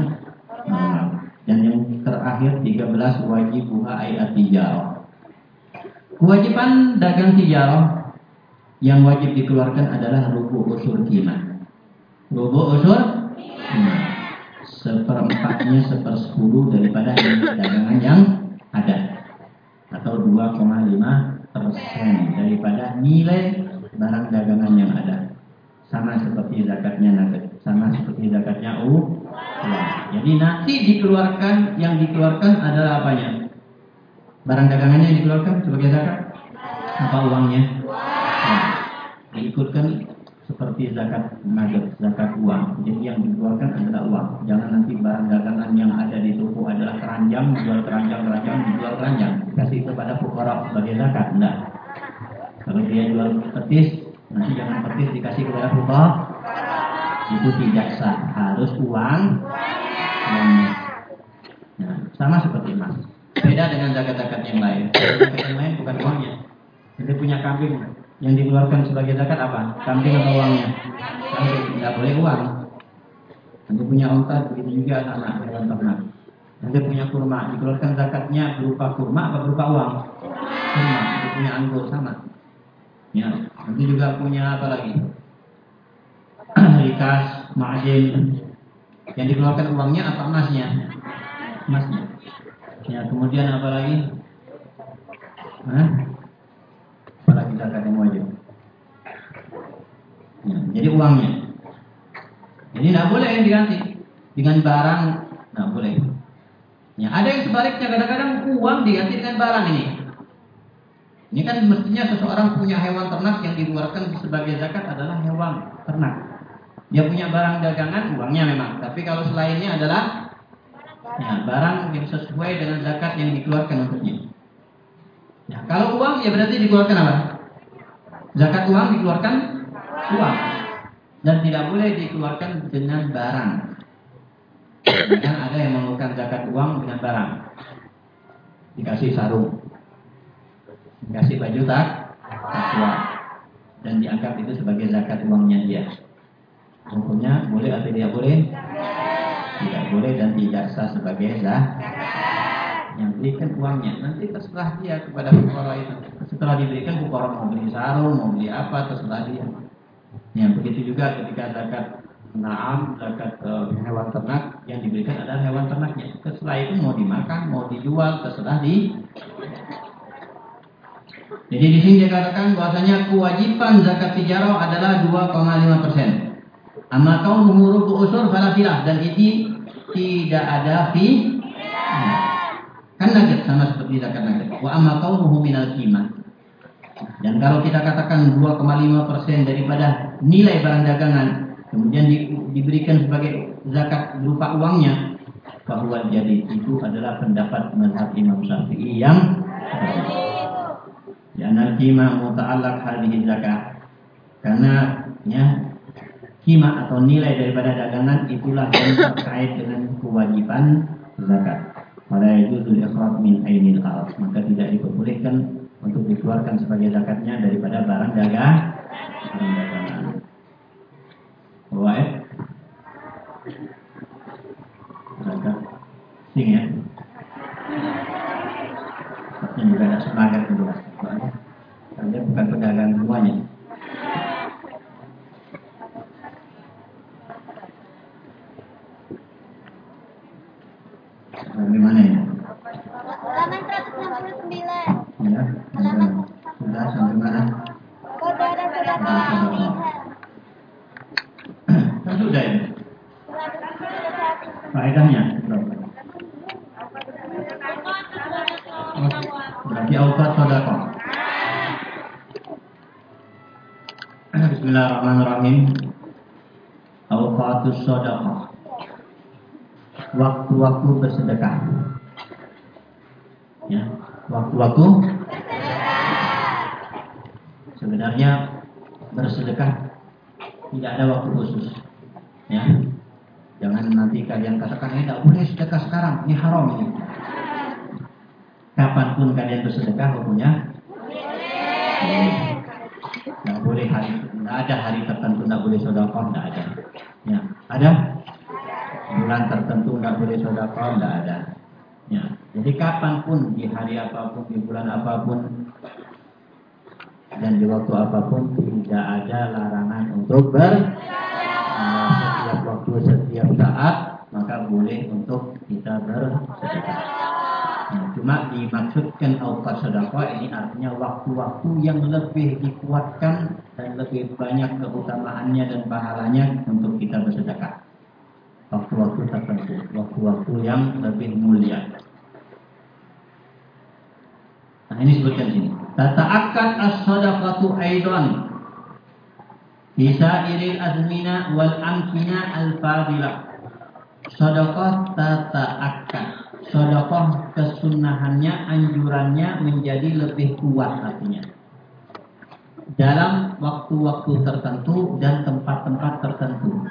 normal. Dan yang terakhir 13 wajib buha ayat tijarah. Kewajiban dagang tijarah yang wajib dikeluarkan adalah rubu usur kimah. Rubu usur kimah. Seperempatnya sepersepuluh daripada dagangan yang ada. Atau 2,5 persen daripada nilai barang dagangan yang ada sama seperti zakatnya nugget, sama seperti zakatnya uang. Jadi nanti dikeluarkan yang dikeluarkan adalah apanya? Barang dagangannya yang dikeluarkan sebagai zakat? Apa uangnya? Nah, diikutkan seperti zakat nugget, zakat uang. Jadi yang dikeluarkan adalah uang. Jangan nanti barang dagangan yang ada di toko adalah keranjang, dijual keranjang, keranjang, dijual keranjang. Kasih kepada fukara sebagai zakat. Enggak. Kalau dia jual petis, Nanti jangan petis dikasih kepada fuqah. Itu tidak sah, harus uang. Nah, sama seperti emas. Beda dengan zakat-zakat yang lain. Zakat yang lain bukan uangnya. Jadi punya kambing yang dikeluarkan sebagai zakat apa? Kambing atau uangnya? Kambing, tidak boleh uang. Nanti punya onta begitu juga sama hewan ternak. Nanti punya kurma, dikeluarkan zakatnya berupa kurma atau berupa uang? Kurma, nanti punya anggur sama. Ya, nanti juga punya apa lagi? Rikas, ma'adin. Yang dikeluarkan uangnya apa emasnya? Emasnya. Ya, kemudian apa lagi? Apa lagi zakat yang wajib? Ya, jadi uangnya. Jadi tidak boleh yang diganti dengan barang, tidak boleh. Ya, ada yang sebaliknya kadang-kadang uang diganti dengan barang ini. Ini kan mestinya seseorang punya hewan ternak yang dikeluarkan sebagai zakat adalah hewan ternak. Dia punya barang dagangan, uangnya memang. Tapi kalau selainnya adalah ya, barang yang sesuai dengan zakat yang dikeluarkan untuknya. Ya, kalau uang ya berarti dikeluarkan apa? Zakat uang dikeluarkan uang dan tidak boleh dikeluarkan dengan barang. Kan ada yang mengeluarkan zakat uang dengan barang. Dikasih sarung, kasih baju tak takwa dan dianggap itu sebagai zakat uangnya dia. Hukumnya boleh atau tidak boleh? Tidak boleh dan tidak sah sebagai zakat. Yang berikan uangnya nanti terserah dia kepada fukara itu. Setelah diberikan fukara mau beli sarung, mau beli apa terserah dia. Ya, begitu juga ketika zakat Naam, zakat uh, hewan ternak yang diberikan adalah hewan ternaknya. Setelah itu mau dimakan, mau dijual, terserah di jadi di sini dikatakan bahwasanya kewajiban zakat tijarah adalah 2,5 persen. Amma kaum rubu usur falafilah dan itu tidak ada fi. Kan nugget sama seperti zakat nugget. Wa amma kaum minal qimah. Dan kalau kita katakan 2,5 persen daripada nilai barang dagangan kemudian di, diberikan sebagai zakat berupa uangnya bahwa jadi itu adalah pendapat mazhab Imam Syafi'i yang Ya kima muta'allaq hadhihi zakat. Karena ya kima atau nilai daripada dagangan itulah yang terkait dengan kewajiban zakat. Wala yajuzul ikhraj min ainil ard. Maka tidak diperbolehkan untuk dikeluarkan sebagai zakatnya daripada barang dagang barang dagangan. Baik. Zakat sing ya. Ini juga ada semangat menjelaskan. Anda bukan pedagang semuanya. Sampai mana ya? Halaman 169. Ya, sudah sampai mana? Ada sudah Kan sudah ya? Faedahnya berapa? Berarti aukat sodakoh. Bismillahirrahmanirrahim. Awqatus shadaqah waktu-waktu bersedekah. Ya, waktu-waktu sebenarnya bersedekah tidak ada waktu khusus. Ya. Jangan nanti kalian katakan eh, ini tidak boleh sedekah sekarang, ini haram ini. Kapan pun kalian bersedekah hukumnya tidak boleh hari, tidak ada hari tertentu tidak boleh sodakoh, tidak ada. Ya, ada Bulan tertentu nggak boleh sodakoh tidak ada. Ya, jadi kapan pun di hari apa pun di bulan apa pun dan di waktu apa pun tidak ada larangan untuk ber setiap waktu setiap saat maka boleh untuk kita bersedekah. Nah, cuma dimaksudkan auqat sedekah ini artinya waktu-waktu yang lebih dikuatkan dan lebih banyak keutamaannya dan pahalanya untuk kita bersedekah waktu-waktu tertentu, waktu-waktu yang lebih mulia. Nah ini sebutkan sini. Tata'akkad as-sadaqatu aidan bisa iril azmina wal amkina al-fadilah. Sedekah tata'akkad. Sedekah kesunahannya, anjurannya menjadi lebih kuat artinya. Dalam waktu-waktu tertentu dan tempat-tempat tertentu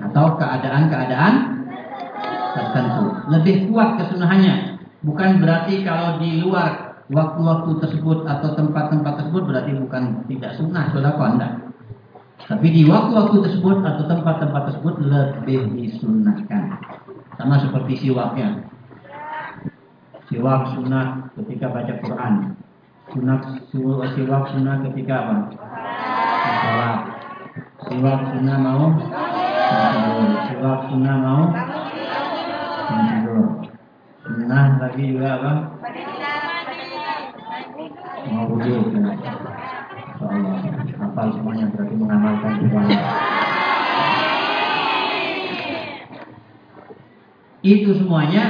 atau keadaan-keadaan tertentu. Lebih kuat kesunahannya. Bukan berarti kalau di luar waktu-waktu tersebut atau tempat-tempat tersebut berarti bukan tidak sunnah sodako anda. Tapi di waktu-waktu tersebut atau tempat-tempat tersebut lebih disunahkan. Sama seperti siwaknya. Siwak sunnah ketika baca Quran. Sunnah siwak sunnah ketika apa? Sholat. Siwak sunnah mau Siwak sunnah mau. Sunnah lagi juga apa? Mau wudhu. Insyaallah. Hafal semuanya berarti mengamalkan semuanya. Itu semuanya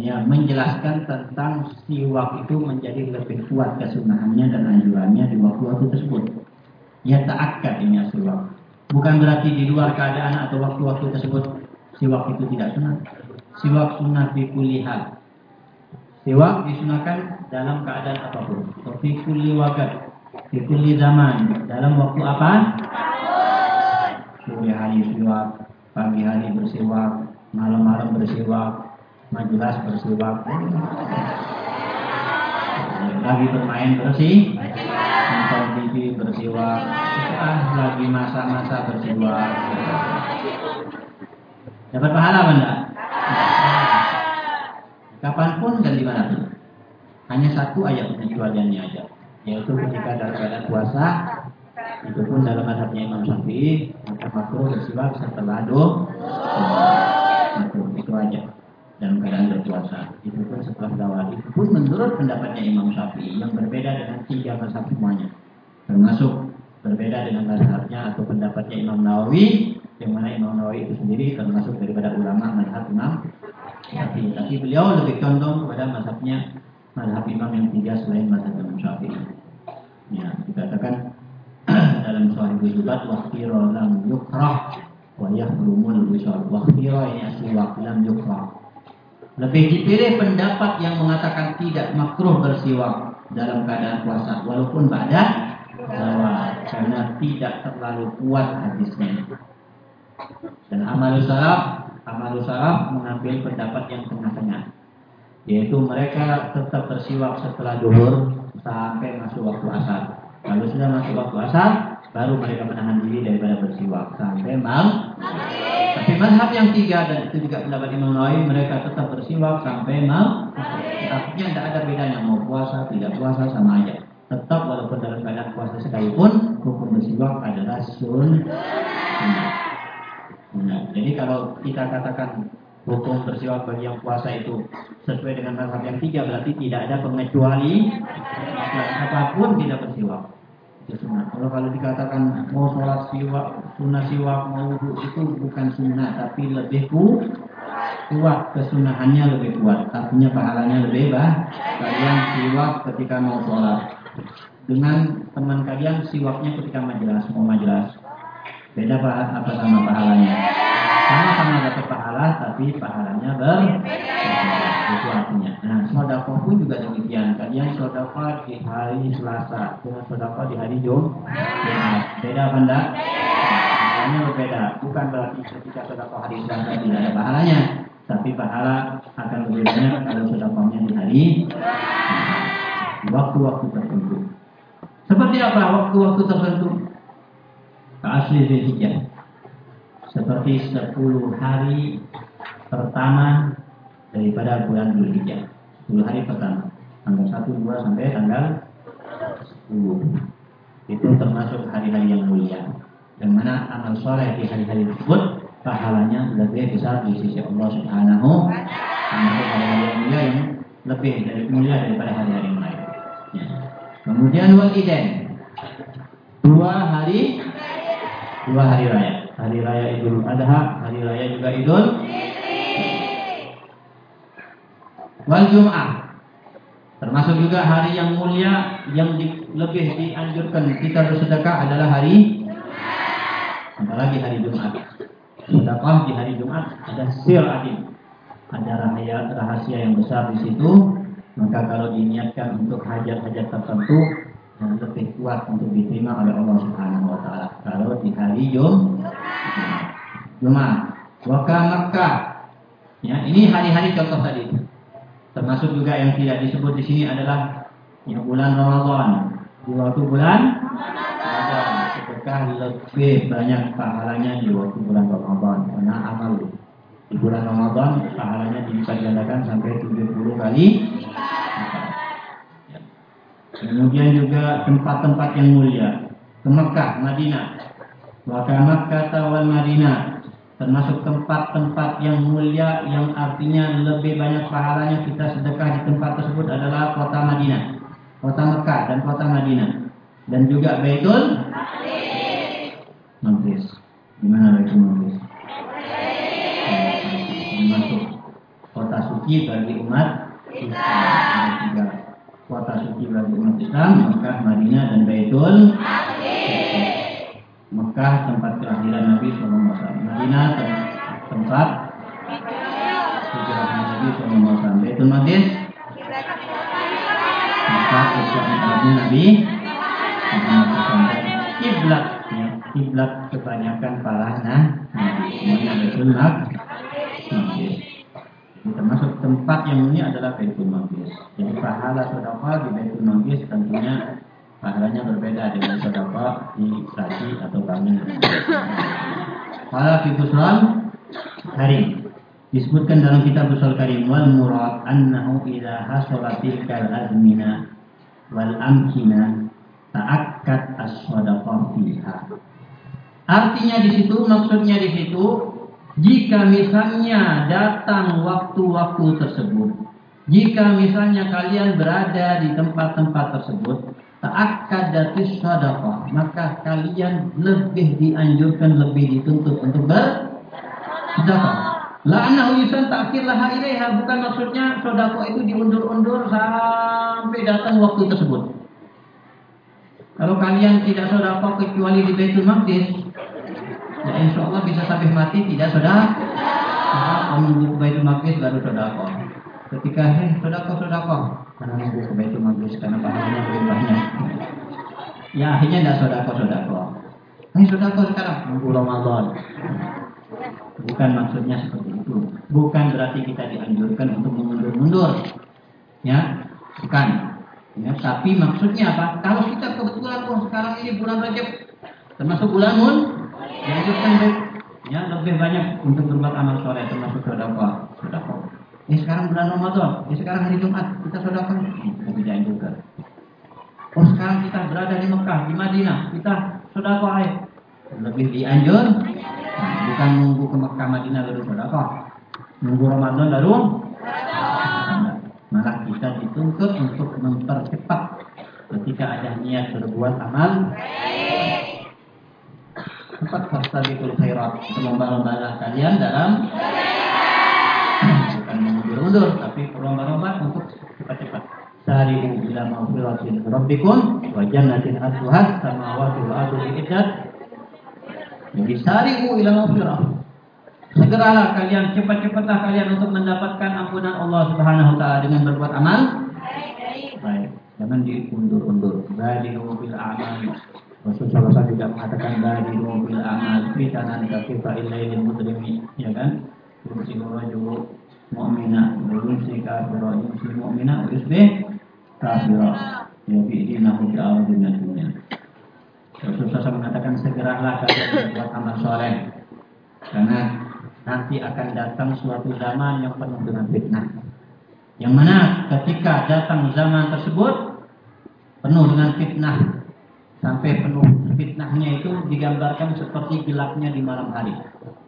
ya menjelaskan tentang siwak itu menjadi lebih kuat kesunahannya dan anjurannya di waktu-waktu tersebut. Ya taatkan ini siwak. Bukan berarti di luar keadaan atau waktu-waktu tersebut siwak itu tidak sunat. Siwak sunat di kulihat. Siwak disunahkan dalam keadaan apa pun. Di kulli wakat. Di kulli zaman. Dalam waktu apa? Sore hari siwak. Pagi hari bersiwak. Malam-malam bersiwak. Majelas bersiwak. Lagi bermain bersih. TV bersiwak ah lagi masa-masa berjuang. Dapat pahala apa enggak? Kapan pun dan di mana pun. Hanya satu ayat pengecualiannya aja. Yaitu ketika dalam keadaan puasa, itu pun dalam madhabnya Imam Syafi'i, maka makruh bersiwak setelah doa. Itu aja dalam keadaan berpuasa. Itu pun setelah zawal. Itu pun menurut pendapatnya Imam Syafi'i yang berbeda dengan tiga mazhab semuanya. Termasuk berbeda dengan mazhabnya atau pendapatnya Imam Nawawi yang mana Imam Nawawi itu sendiri termasuk daripada ulama mazhab Imam Syafi'i. Tapi beliau lebih condong kepada mazhabnya mazhab Imam yang tiga selain mazhab Imam Syafi'i. Ya dikatakan dalam Sahih Zubat waqtiro lam yukrah wa yahrumul wisal waqtiro ini asli lam yukrah. Lebih dipilih pendapat yang mengatakan tidak makruh bersiwak dalam keadaan puasa walaupun pada bahwa karena tidak terlalu kuat hadisnya. Dan amal salaf, amal salaf mengambil pendapat yang tengah-tengah, yaitu mereka tetap bersiwak setelah duhur sampai masuk waktu asar. Kalau sudah masuk waktu asar, baru mereka menahan diri daripada bersiwak sampai malam. Tapi mazhab yang tiga dan itu juga pendapat Imam Nawawi, mereka tetap bersiwak sampai malam. Artinya tidak ada bedanya mau puasa tidak puasa sama aja tetap walaupun dalam keadaan puasa sekalipun hukum bersiwak adalah sun. Nah, jadi kalau kita katakan hukum bersiwak bagi yang puasa itu sesuai dengan mazhab yang tiga berarti tidak ada pengecuali apa pun tidak bersiwak sunnah. Kalau dikatakan mau sholat siwak, sunnah siwak mau itu bukan sunnah tapi lebih ku, kuat. Kesunahannya lebih kuat. Artinya pahalanya lebih bah kalian siwak ketika mau sholat dengan teman kalian siwaknya ketika majelis mau majelis. Beda pak apa sama pahalanya? Sama-sama dapat pahala tapi pahalanya ber itu artinya. Nah sodako pun juga demikian. Kalian sodako di hari Selasa dengan sodako di hari Jumat. Beda apa enggak? Pahalanya berbeda. Bukan berarti ketika sodako hari Selasa tidak ada pahalanya tapi pahala akan lebih banyak kalau sodakonya di hari waktu-waktu tertentu. Seperti apa waktu-waktu tertentu? asli Zulhijjah seperti 10 hari pertama daripada bulan Zulhijjah 10 hari pertama tanggal 1 2 sampai tanggal 10 itu termasuk hari-hari yang mulia yang mana amal soleh di hari-hari tersebut pahalanya lebih besar di sisi Allah Subhanahu termasuk hari-hari yang mulia yang lebih dari mulia daripada hari-hari yang lain. Kemudian wal dua hari dua hari raya. Hari raya Idul Adha, hari raya juga Idul Wal Jum'ah. Termasuk juga hari yang mulia yang di, lebih dianjurkan kita bersedekah adalah hari apalagi hari Jumat. Sedekah di hari Jumat ada sir adim. Ada rahasia, rahasia yang besar di situ. Maka kalau diniatkan untuk hajat-hajat tertentu yang lebih kuat untuk diterima oleh Allah Subhanahu wa taala. Kalau di hari Jum Jumat, Waka Makkah. Ya, ini hari-hari contoh tadi. Termasuk juga yang tidak disebut di sini adalah ya, bulan Ramadan. Di waktu bulan Ramadan, sedekah lebih banyak pahalanya di waktu bulan Ramadan karena amal di bulan Ramadan pahalanya bisa gandakan sampai 70 kali Kemudian juga tempat-tempat yang mulia. Ke Mekah, Madinah. Wa Makkah wal Madinah. Termasuk tempat-tempat yang mulia yang artinya lebih banyak pahalanya kita sedekah di tempat tersebut adalah kota Madinah. Kota Mekah dan kota Madinah. Dan juga Baitul Maqdis. Di mana Baitul Maqdis? Termasuk kota suci bagi umat Islam kota suci bagi umat Islam, Mekah, Madinah dan Baitul Mekah tempat kelahiran Nabi SAW. Madinah tempat hijrah Nabi SAW. Baitul Maqdis tempat Islamnya Nabi Kiblat ya, kiblat kebanyakan para nabi. Semuanya Baitul Maqdis termasuk tempat yang ini adalah Baitul Maqdis. Jadi pahala sedekah di Baitul Maqdis tentunya pahalanya berbeda dengan sedekah di saji atau bangunan. Pahala fi Busran Karim disebutkan dalam kitab Busran Karim wal murad annahu idza wal amkina ta'akkat as-sadaqah fiha. Artinya di situ maksudnya di situ jika misalnya datang waktu-waktu tersebut, jika misalnya kalian berada di tempat-tempat tersebut, ta'akkadatis sadaqah, maka kalian lebih dianjurkan, lebih dituntut untuk bersedekah. La'annahu yusan ta'khir laha ilaiha bukan maksudnya sedekah itu diundur-undur sampai datang waktu tersebut. Kalau kalian tidak sedekah kecuali di Baitul Maqdis, Ya insya Allah bisa sampai mati tidak sudah. Maka menunggu Baitul Maqdis baru sodako. Ketika heh sodako sodako karena nunggu ke Baitul Maqdis karena pahalanya lebih banyak. Ya akhirnya tidak sodako sodako. Ini sodako sekarang nunggu Ramadan. Bukan maksudnya seperti itu. Bukan berarti kita dianjurkan untuk mengundur-mundur. Ya, bukan. Ya, tapi maksudnya apa? Kalau kita kebetulan oh sekarang ini bulan Rajab termasuk bulan Mun, Dianjurkan ya lebih banyak untuk berbuat amal soleh termasuk sedekah. Sedekah. Ini sekarang bulan Ramadan, ini sekarang hari Jumat, kita sedekah. Lebih dianjurkan. Oh sekarang kita berada di Mekah, di Madinah, kita sedekah air. Lebih dianjur, nah, bukan nunggu ke Mekah Madinah baru sedekah. Nunggu Ramadan baru Malah kita dituntut untuk mempercepat ketika ada niat berbuat amal Empat fastabiqul khairat. Berlomba-lombalah kalian dalam Bukan mundur-mundur Tapi berlomba-lomba untuk cepat-cepat. Sari'u ila mawfiratin Rabbikum Wa jannatin asuhat Samawati wa adu ikat Jadi sari'u ila mawfirah Segeralah kalian, cepat-cepatlah kalian untuk mendapatkan ampunan Allah Subhanahu wa taala dengan berbuat amal. Baik, jangan diundur-undur. Balihu bil a'mal Rasul SAW juga mengatakan dari mobil amal fitanan kafifa ilailil mudrimi ya kan? Yumsi rajul mu'mina wa yumsi kafira yumsi mu'mina wa yusbih kafira. Ya fi dinahu ta'ala dunia Rasulullah SAW mengatakan segeralah kalian berbuat amal soleh karena nanti akan datang suatu zaman yang penuh dengan fitnah. Yang mana ketika datang zaman tersebut penuh dengan fitnah sampai penuh fitnahnya itu digambarkan seperti gelapnya di malam hari.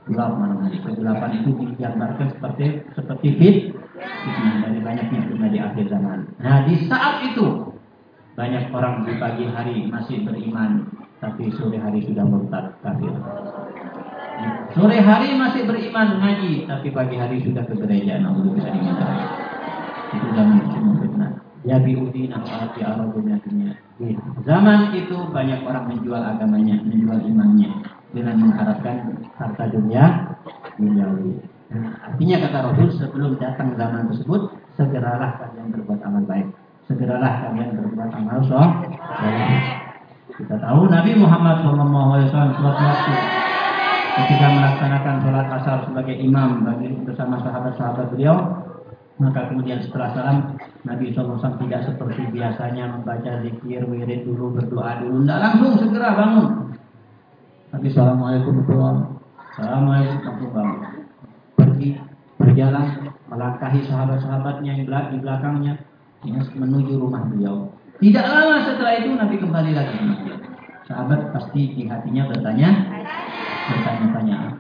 Gelap malam hari. Kegelapan itu digambarkan seperti seperti fit fitnah dari banyaknya fitnah di akhir zaman. Nah di saat itu banyak orang di pagi hari masih beriman, tapi sore hari sudah murtad kafir. Sore hari masih beriman ngaji, tapi pagi hari sudah ke gereja. Nah, bisa diminta. Itu zaman semua fitnah. Ya biudina wa arabunya dunia. Di zaman itu banyak orang menjual agamanya, menjual imannya dengan mengharapkan harta dunia duniawi. Nah, artinya kata Rasul sebelum datang zaman tersebut segeralah kalian berbuat amal baik segeralah kalian berbuat amal soleh. Kita tahu Nabi Muhammad SAW suatu waktu ketika melaksanakan sholat asar sebagai imam bagi bersama sahabat-sahabat beliau, maka kemudian setelah salam Nabi SAW tidak seperti biasanya membaca zikir, wirid dulu, berdoa dulu, tidak langsung segera bangun. Nabi Assalamualaikum warahmatullahi Assalamualaikum warahmatullahi Pergi, berjalan, melangkahi sahabat-sahabatnya yang di belakangnya, menuju rumah beliau. Tidak lama setelah itu Nabi kembali lagi. Sahabat pasti di hatinya bertanya,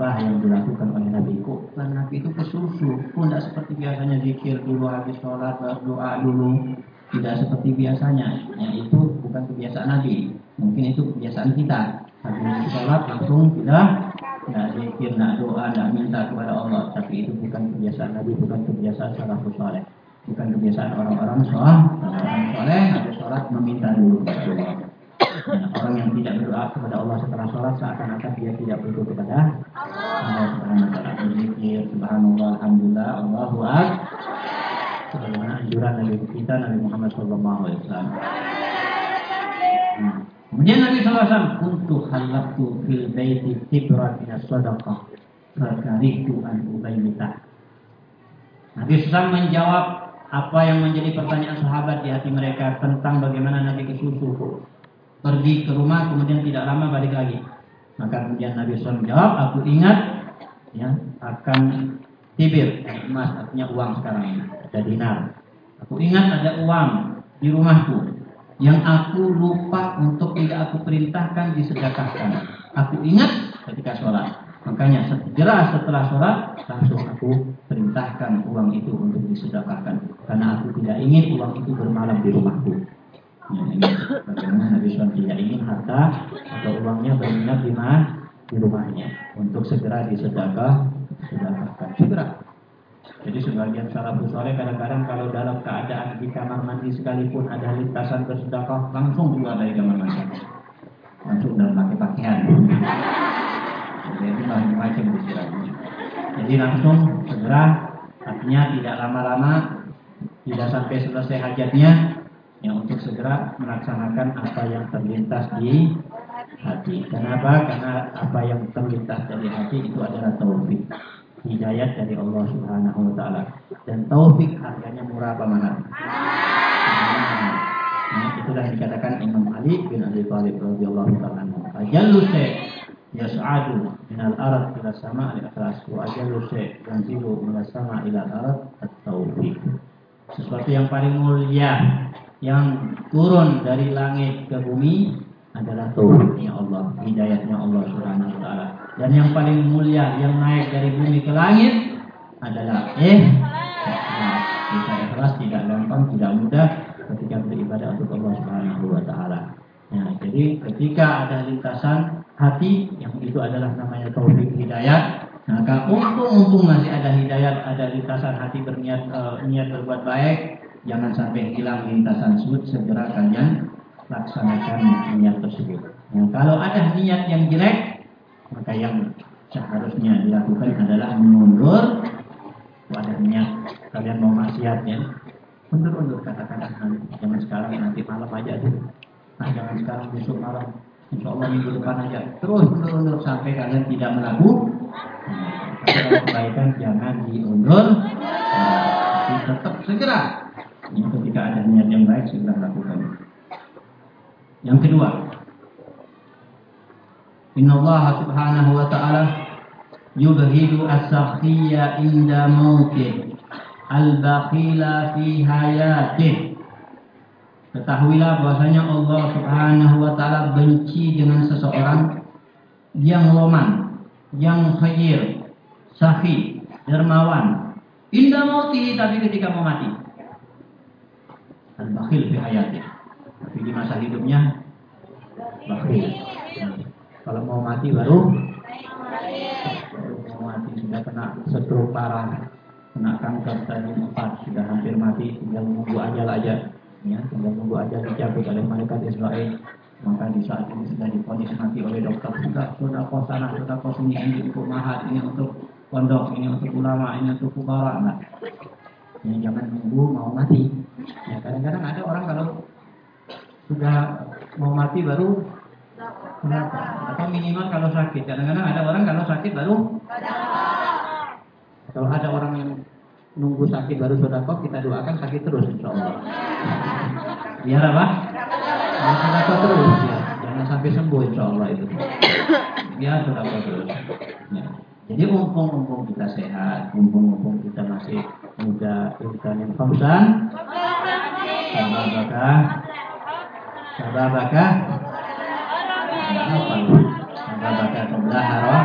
apa yang dilakukan oleh Nabi. Kok kan Nabi itu kesusu? Kok tidak seperti biasanya zikir dulu habis sholat, doa dulu. Tidak seperti biasanya. Ya, itu bukan kebiasaan Nabi. Mungkin itu kebiasaan kita. Habis sholat langsung tidak tidak zikir, tidak doa, tidak minta kepada Allah. Tapi itu bukan kebiasaan Nabi, bukan kebiasaan salafus saleh bukan kebiasaan orang-orang sholat orang soleh ada sholat meminta dulu kepada orang yang tidak berdoa kepada Allah setelah sholat seakan-akan dia tidak butuh kepada Allah. Subhanahu wa taala subhanallah alhamdulillah Allahu akbar. Sebagaimana anjuran Nabi kita Nabi Muhammad sallallahu alaihi wasallam. Hmm. Kemudian Nabi SAW untuk halaktu fil baiti tibran min sadaqah fakarihtu an ubayyitah Nabi SAW menjawab apa yang menjadi pertanyaan sahabat di hati mereka tentang bagaimana Nabi ke susu pergi ke rumah kemudian tidak lama balik lagi. Maka kemudian Nabi SAW menjawab aku ingat ya akan tibir emas artinya uang sekarang ini ada dinar. Aku ingat ada uang di rumahku yang aku lupa untuk tidak aku perintahkan disedekahkan. Aku ingat ketika sholat. Makanya segera setelah sholat langsung aku perintahkan uang itu untuk disedekahkan. Karena aku tidak ingin uang itu bermalam di rumahku. Ini bagaimana Nabi SAW tidak ingin harta atau uangnya berminat di mana? Di rumahnya. Untuk segera disedekah sedekahkan. Segera. Jadi sebagian salah soleh kadang-kadang kalau dalam keadaan di kamar mandi sekalipun ada lintasan bersedekah langsung keluar dari kamar mandi. Langsung dalam pakai pakaian. Jadi macam-macam. Jadi langsung segera, artinya tidak lama-lama, tidak sampai selesai hajatnya, yang untuk segera melaksanakan apa yang terlintas di hati. Kenapa? Karena apa yang terlintas dari hati itu adalah taufik. Hidayat dari Allah Subhanahu wa taala. Dan taufik harganya murah apa mahal? Nah, itulah yang dikatakan Imam Ali bin Abi Thalib radhiyallahu taala anhu. Ajallu yas'adu minal arad ila sama al ikhlas wa ajalu syai' yanzilu minal sama ila arad at-taufiq sesuatu yang paling mulia yang turun dari langit ke bumi adalah taufiknya Allah, hidayatnya Allah Subhanahu wa taala. Dan yang paling mulia yang naik dari bumi ke langit adalah eh Kita ikhlas tidak gampang, tidak mudah ketika beribadah untuk Allah Subhanahu wa taala. Nah, jadi ketika ada lintasan hati yang itu adalah namanya taufik hidayat maka untung-untung masih ada hidayat ada lintasan hati berniat uh, niat berbuat baik jangan sampai hilang lintasan tersebut segera kalian laksanakan niat tersebut nah, kalau ada niat yang jelek maka yang seharusnya dilakukan adalah mundur ada niat kalian mau maksiat ya undur-undur kata-kata jangan sekarang nanti malam aja tuh nah jangan sekarang besok malam Insya Allah minggu depan aja. Terus undur-undur sampai kalian tidak melakukan. Kalau kebaikan jangan diundur. Tapi tetap segera. Ini ketika ada niat yang baik segera lakukan. Yang kedua, Inna Allah subhanahu wa ta'ala yubhidu as-sakhiyya inda mautih al-bakhila fi hayatih Ketahuilah bahwasanya Allah subhanahu wa ta'ala benci dengan seseorang yang loman, yang khair, sahi, dermawan. Indah mauti tapi ketika mau mati. Dan bakhil fi hayatih. Tapi di masa hidupnya bakhil. Kalau mau mati baru mau mati sudah kena stroke parah, kena kanker tadi empat sudah hampir mati, tinggal menunggu ajal aja, ya tinggal menunggu ajal dicabut oleh malaikat Israel. Maka di saat ini sudah diponis mati oleh dokter sudah sudah kos sana sudah kos ini ini untuk mahat ini untuk pondok ini untuk ulama ini untuk fukara nah. Ya, jangan nunggu mau mati. Ya kadang-kadang ada orang kalau sudah mau mati baru Kenapa? Atau minimal kalau sakit. Kadang-kadang ada orang kalau sakit baru Kalau ada orang yang nunggu sakit baru sodako, kita doakan sakit terus insya Allah. Biar apa? Sodako terus ya. Jangan sampai sembuh insya Allah itu. Biar sodako terus. Ya. Jadi mumpung-mumpung kita sehat, mumpung-mumpung kita masih muda, yang fausan, sababakah, sababakah, apa lu? Sababaka qablah haro.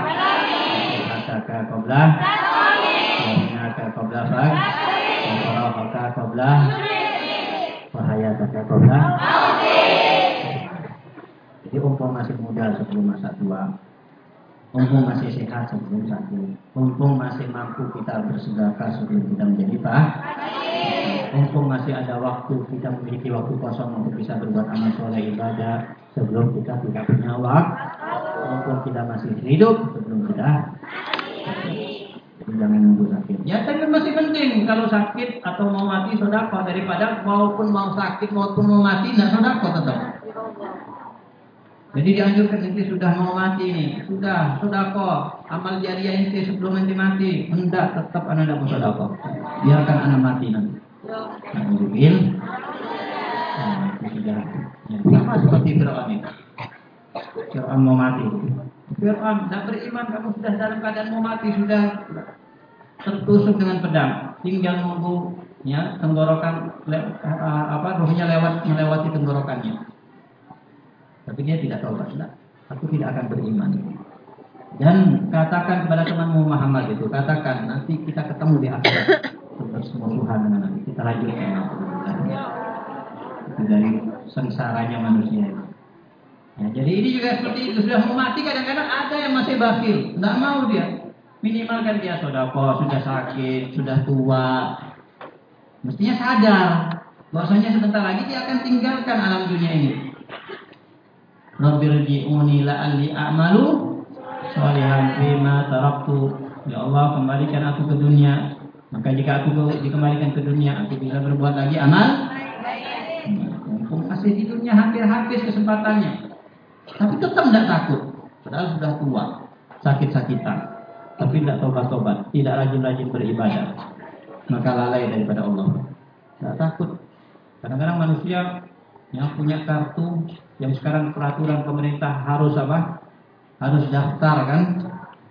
Hataka qablah Wahinaka qablah fag Wafarahaka qablah Wahayataka qablah Jadi umpung masih muda sebelum masa tua Umpung masih sehat sebelum sakit Umpung masih mampu kita bersedekah sebelum kita menjadi pak Umpung masih ada waktu kita memiliki waktu kosong untuk bisa berbuat amal soleh ibadah sebelum kita tidak punya waktu. Umpung kita masih hidup sebelum kita jangan nunggu sakit. Ya tapi masih penting kalau sakit atau mau mati sodako daripada maupun mau sakit maupun mau mati nah sodako tetap. Jadi dianjurkan inti sudah mau mati nih, sudah sodako amal jariah inti sebelum nanti mati, hendak tetap anak dapat. Biarkan anak mati nanti. Alhamdulillah. Nah, sudah. Ya, sama seperti Fir'aun ini. Fir'aun mau mati. Fir'aun tidak beriman, kamu sudah dalam keadaan mau mati, sudah tertusuk dengan pedang. Tinggal nunggu ya tenggorokan le, apa rohnya lewat melewati tenggorokannya. Tapi dia tidak tahu tidak. Aku tidak akan beriman. Dan katakan kepada temanmu Muhammad itu, katakan nanti kita ketemu di akhirat bersemusuhan dengan Nabi. Kita lanjutkan. Itu dari sengsaranya manusia. Ya, jadi ini juga seperti itu sudah mau mati kadang-kadang ada yang masih bakil, tidak mau dia. Minimal kan dia sodako, sudah sakit, sudah tua, mestinya sadar bahwasanya sebentar lagi dia akan tinggalkan alam dunia ini. Rabbirji'uni la'alli a'malu salihan fima taraktu. Ya Allah, kembalikan aku ke dunia. Maka jika aku dikembalikan ke dunia, aku bisa berbuat lagi amal. Mumpung masih di dunia hampir habis kesempatannya. Tapi tetap tidak takut. Padahal sudah tua, sakit-sakitan. Tapi tidak tobat-tobat, tidak rajin-rajin beribadah. Maka lalai daripada Allah. Tidak takut. Kadang-kadang manusia yang punya kartu yang sekarang peraturan pemerintah harus apa? Harus daftar kan?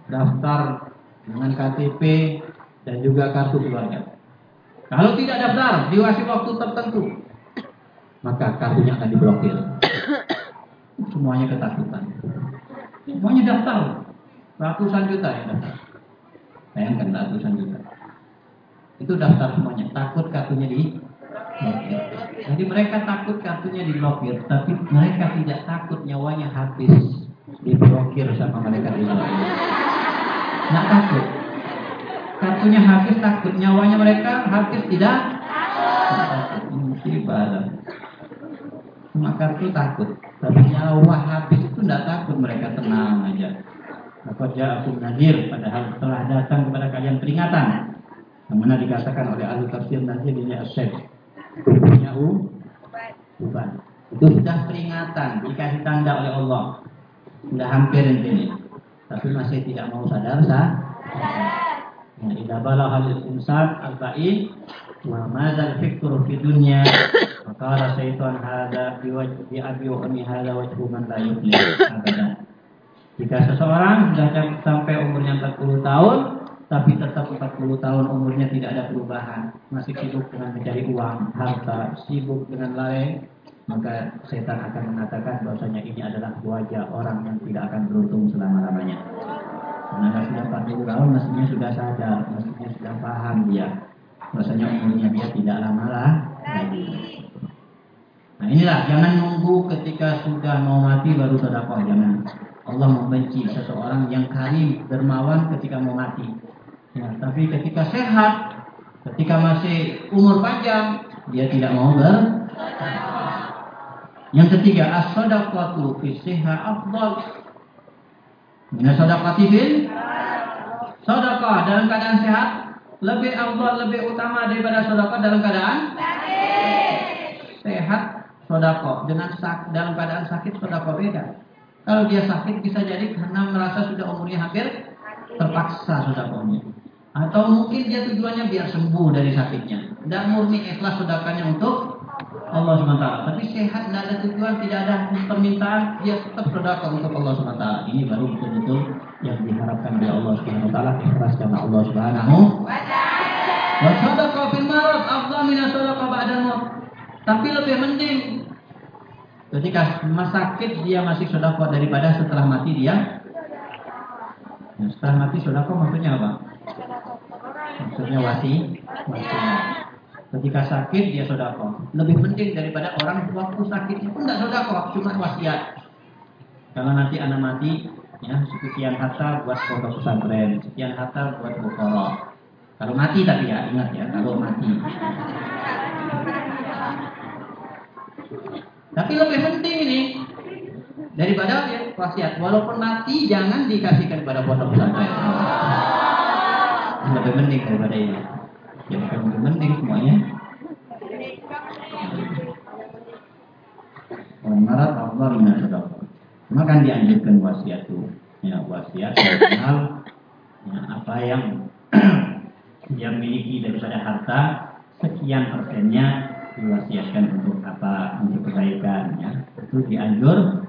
Daftar dengan KTP dan juga kartu keluarga. Kalau tidak daftar, diwasi waktu tertentu, maka kartunya akan diblokir. Semuanya ketakutan. Semuanya daftar. Ratusan juta yang daftar. Bayangkan ratusan juta. Itu daftar semuanya. Takut kartunya di. Jadi mereka takut kartunya diblokir, tapi mereka tidak takut nyawanya habis diblokir sama mereka di Nggak takut. Kartunya habis takut, nyawanya mereka habis tidak takut. Musibah. Cuma kartu takut, tapi nyawa habis itu tidak takut mereka tenang aja. Laqad ja'akum nadir padahal telah datang kepada kalian peringatan. Yang mana dikatakan oleh ahli tafsir nadir ini asyik. Tubuhnya uban. Itu sudah peringatan, dikasih tanda oleh Allah. Sudah hampir ini. Tapi masih tidak mau sadar sah. Nah, idza balagha al-insan arba'in wa madza al-fikru fi dunya wa qala syaitan hadza bi wajhi abi wa ummi hadza wajhu man la yuflih abadan. Jika seseorang sudah sampai umurnya 40 tahun, tapi tetap 40 tahun umurnya tidak ada perubahan, masih sibuk dengan mencari uang, harta, sibuk dengan lain, maka setan akan mengatakan bahwasanya ini adalah wajah orang yang tidak akan beruntung selama-lamanya. Karena sudah 40 tahun mestinya sudah sadar, mestinya sudah paham dia. Bahwasanya umurnya dia tidak lama lah lagi. Nah inilah jangan nunggu ketika sudah mau mati baru sedekah jangan. Allah membenci seseorang yang karim dermawan ketika mau mati. Ya, tapi ketika sehat, ketika masih umur panjang, dia tidak mau ber yang ketiga, as-sadaqatu fi sihha afdal. Min sadaqati fil sedekah dalam keadaan sehat lebih afdal, lebih utama daripada sedekah dalam keadaan sehat. Sedekah dengan sak, dalam keadaan sakit sedekah beda. Kalau dia sakit bisa jadi karena merasa sudah umurnya hampir terpaksa sedekahnya. Atau mungkin dia tujuannya biar sembuh dari sakitnya. Tidak murni ikhlas sedekahnya untuk Allah SWT. Tapi sehat, tidak ada tujuan, tidak ada permintaan, dia tetap sedekah untuk Allah SWT. Ini baru betul-betul yang diharapkan oleh Allah SWT. Ikhlas karena Allah Subhanahu wa sadaqa fil marad sadaqa. Tapi lebih mending ketika sakit dia masih sedekah daripada setelah mati dia Nah, setelah mati sodako maksudnya apa? Maksudnya wasi, wasi. Ketika sakit dia sodako. Lebih penting daripada orang waktu sakit itu tidak sodako, cuma wasiat. Kalau nanti anak mati, ya sekian harta buat pondok pesantren, sekian harta buat bukoro. Kalau mati tapi ya ingat ya, kalau mati. Tapi lebih penting ini daripada wasiat. Walaupun mati jangan dikasihkan kepada pondok pesantren. Lebih penting daripada ini. Ya bukan penting semuanya. Marat Allah min Maka dianjurkan wasiat itu. Ya, wasiat hal ya, apa yang yang miliki daripada harta sekian persennya diwasiatkan untuk apa untuk kebaikan ya itu dianjur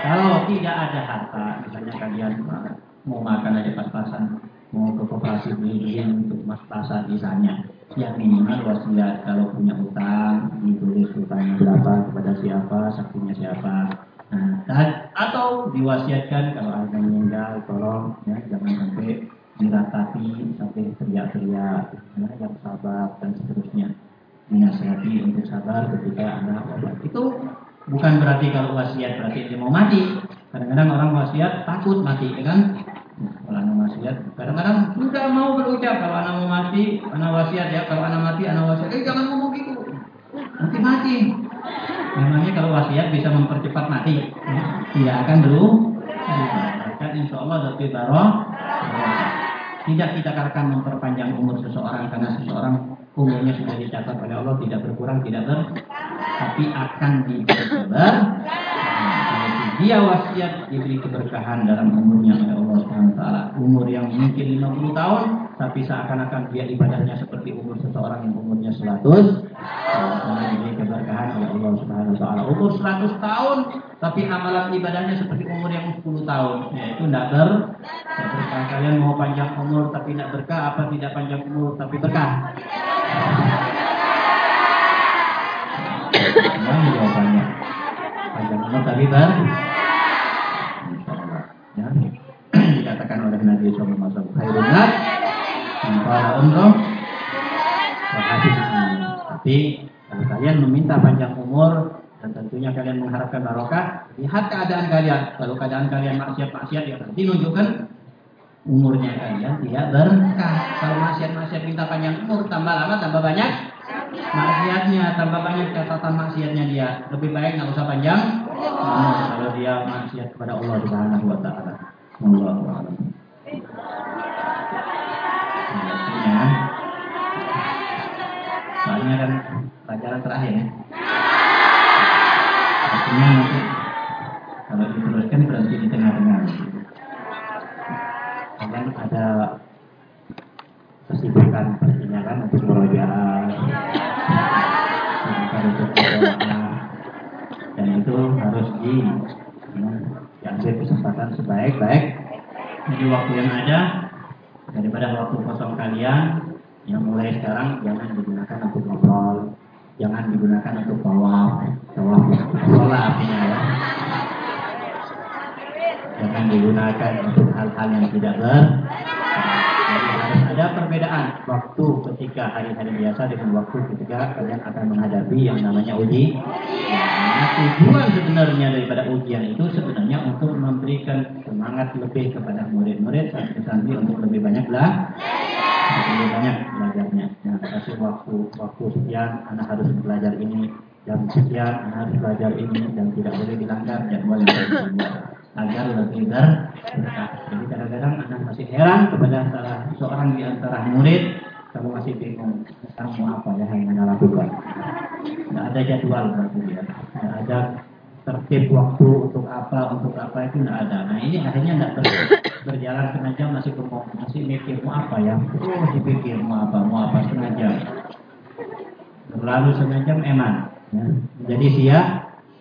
kalau tidak ada harta misalnya kalian mau makan aja pas-pasan mau ke koperasi beli untuk pas-pasan misalnya. Yang minimal wasiat kalau punya utang ditulis utangnya berapa kepada siapa saksinya siapa. Nah, dan, atau diwasiatkan kalau ada yang meninggal tolong ya jangan sampai diratapi sampai teriak-teriak ya, yang sabar dan seterusnya. Dinasihati untuk sabar ketika ada obat itu bukan berarti kalau wasiat berarti dia mau mati. Kadang-kadang orang wasiat takut mati ya kan kalau anak wasiat, kadang-kadang sudah mau berucap kalau anak mau mati, anak wasiat ya, kalau anak mati, anak wasiat, eh jangan ngomong gitu, nanti mati. Memangnya kalau wasiat bisa mempercepat mati, tidak akan dulu. Kan insya Allah lebih baroh. Tidak kita akan memperpanjang umur seseorang karena seseorang umurnya sudah dicatat oleh Allah tidak berkurang, tidak ber, tapi akan diperlebar dia wasiat diberi keberkahan dalam umurnya oleh Allah SWT. Umur yang mungkin 50 tahun, tapi seakan-akan dia ibadahnya seperti umur seseorang yang umurnya 100. Karena diberi keberkahan oleh Allah Subhanahu Wa Umur 100 tahun, tapi amalan ibadahnya seperti umur yang 10 tahun. Ya, itu tidak ber berkah. Kalian mau panjang umur tapi tidak berkah, apa tidak panjang umur tapi berkah? Nah, jawabannya panjang umur tapi ber ya. dikatakan oleh Nabi Sallallahu Alaihi Wasallam khairun nas umroh tapi kalau kalian meminta panjang umur dan tentunya kalian mengharapkan barokah. Lihat keadaan kalian. Kalau keadaan kalian maksiat-maksiat ya berarti menunjukkan umurnya kalian tidak berkah. Kalau maksiat-maksiat minta panjang umur tambah lama tambah banyak maksiatnya tambah banyak catatan maksiatnya dia. Lebih baik nggak usah panjang nah, kalau dia maksiat kepada Allah Subhanahu wa taala. Allahu. Ya. Soalnya kan pelajaran terakhir ya. Artinya nanti kalau diteruskan berhenti di tengah-tengah. Dan ada kesibukan pastinya kan untuk merojaah, dan itu harus di diambil kesempatan kesempatan sebaik-baik di waktu yang ada daripada waktu kosong kalian yang mulai sekarang jangan digunakan untuk ngobrol. Jangan digunakan untuk tawaf. Tawaf sholat artinya ya. Jangan digunakan untuk hal-hal yang tidak ber ada perbedaan waktu ketika hari-hari biasa dengan waktu ketika kalian akan menghadapi yang namanya uji. Nah, tujuan sebenarnya daripada ujian itu sebenarnya untuk memberikan semangat lebih kepada murid-murid santri-santri untuk lebih banyak lah lebih banyak belajarnya. Nah, kasih waktu waktu sekian anak harus belajar ini jam sekian anak harus belajar ini dan tidak boleh dilanggar jadwal yang agar lebih ber Jadi kadang-kadang anak masih heran kepada salah seorang di antara murid, kamu masih bingung, sekarang mau apa ya yang anda lakukan? Tidak ada jadwal berarti ya, tidak ada tertib waktu untuk apa, untuk apa itu tidak ada. Nah ini akhirnya tidak ber, berjalan setengah jam masih bengong, masih mikir mau apa ya? Masih pikir mau apa, mau apa setengah jam. Berlalu setengah jam eman. Ya. Jadi siap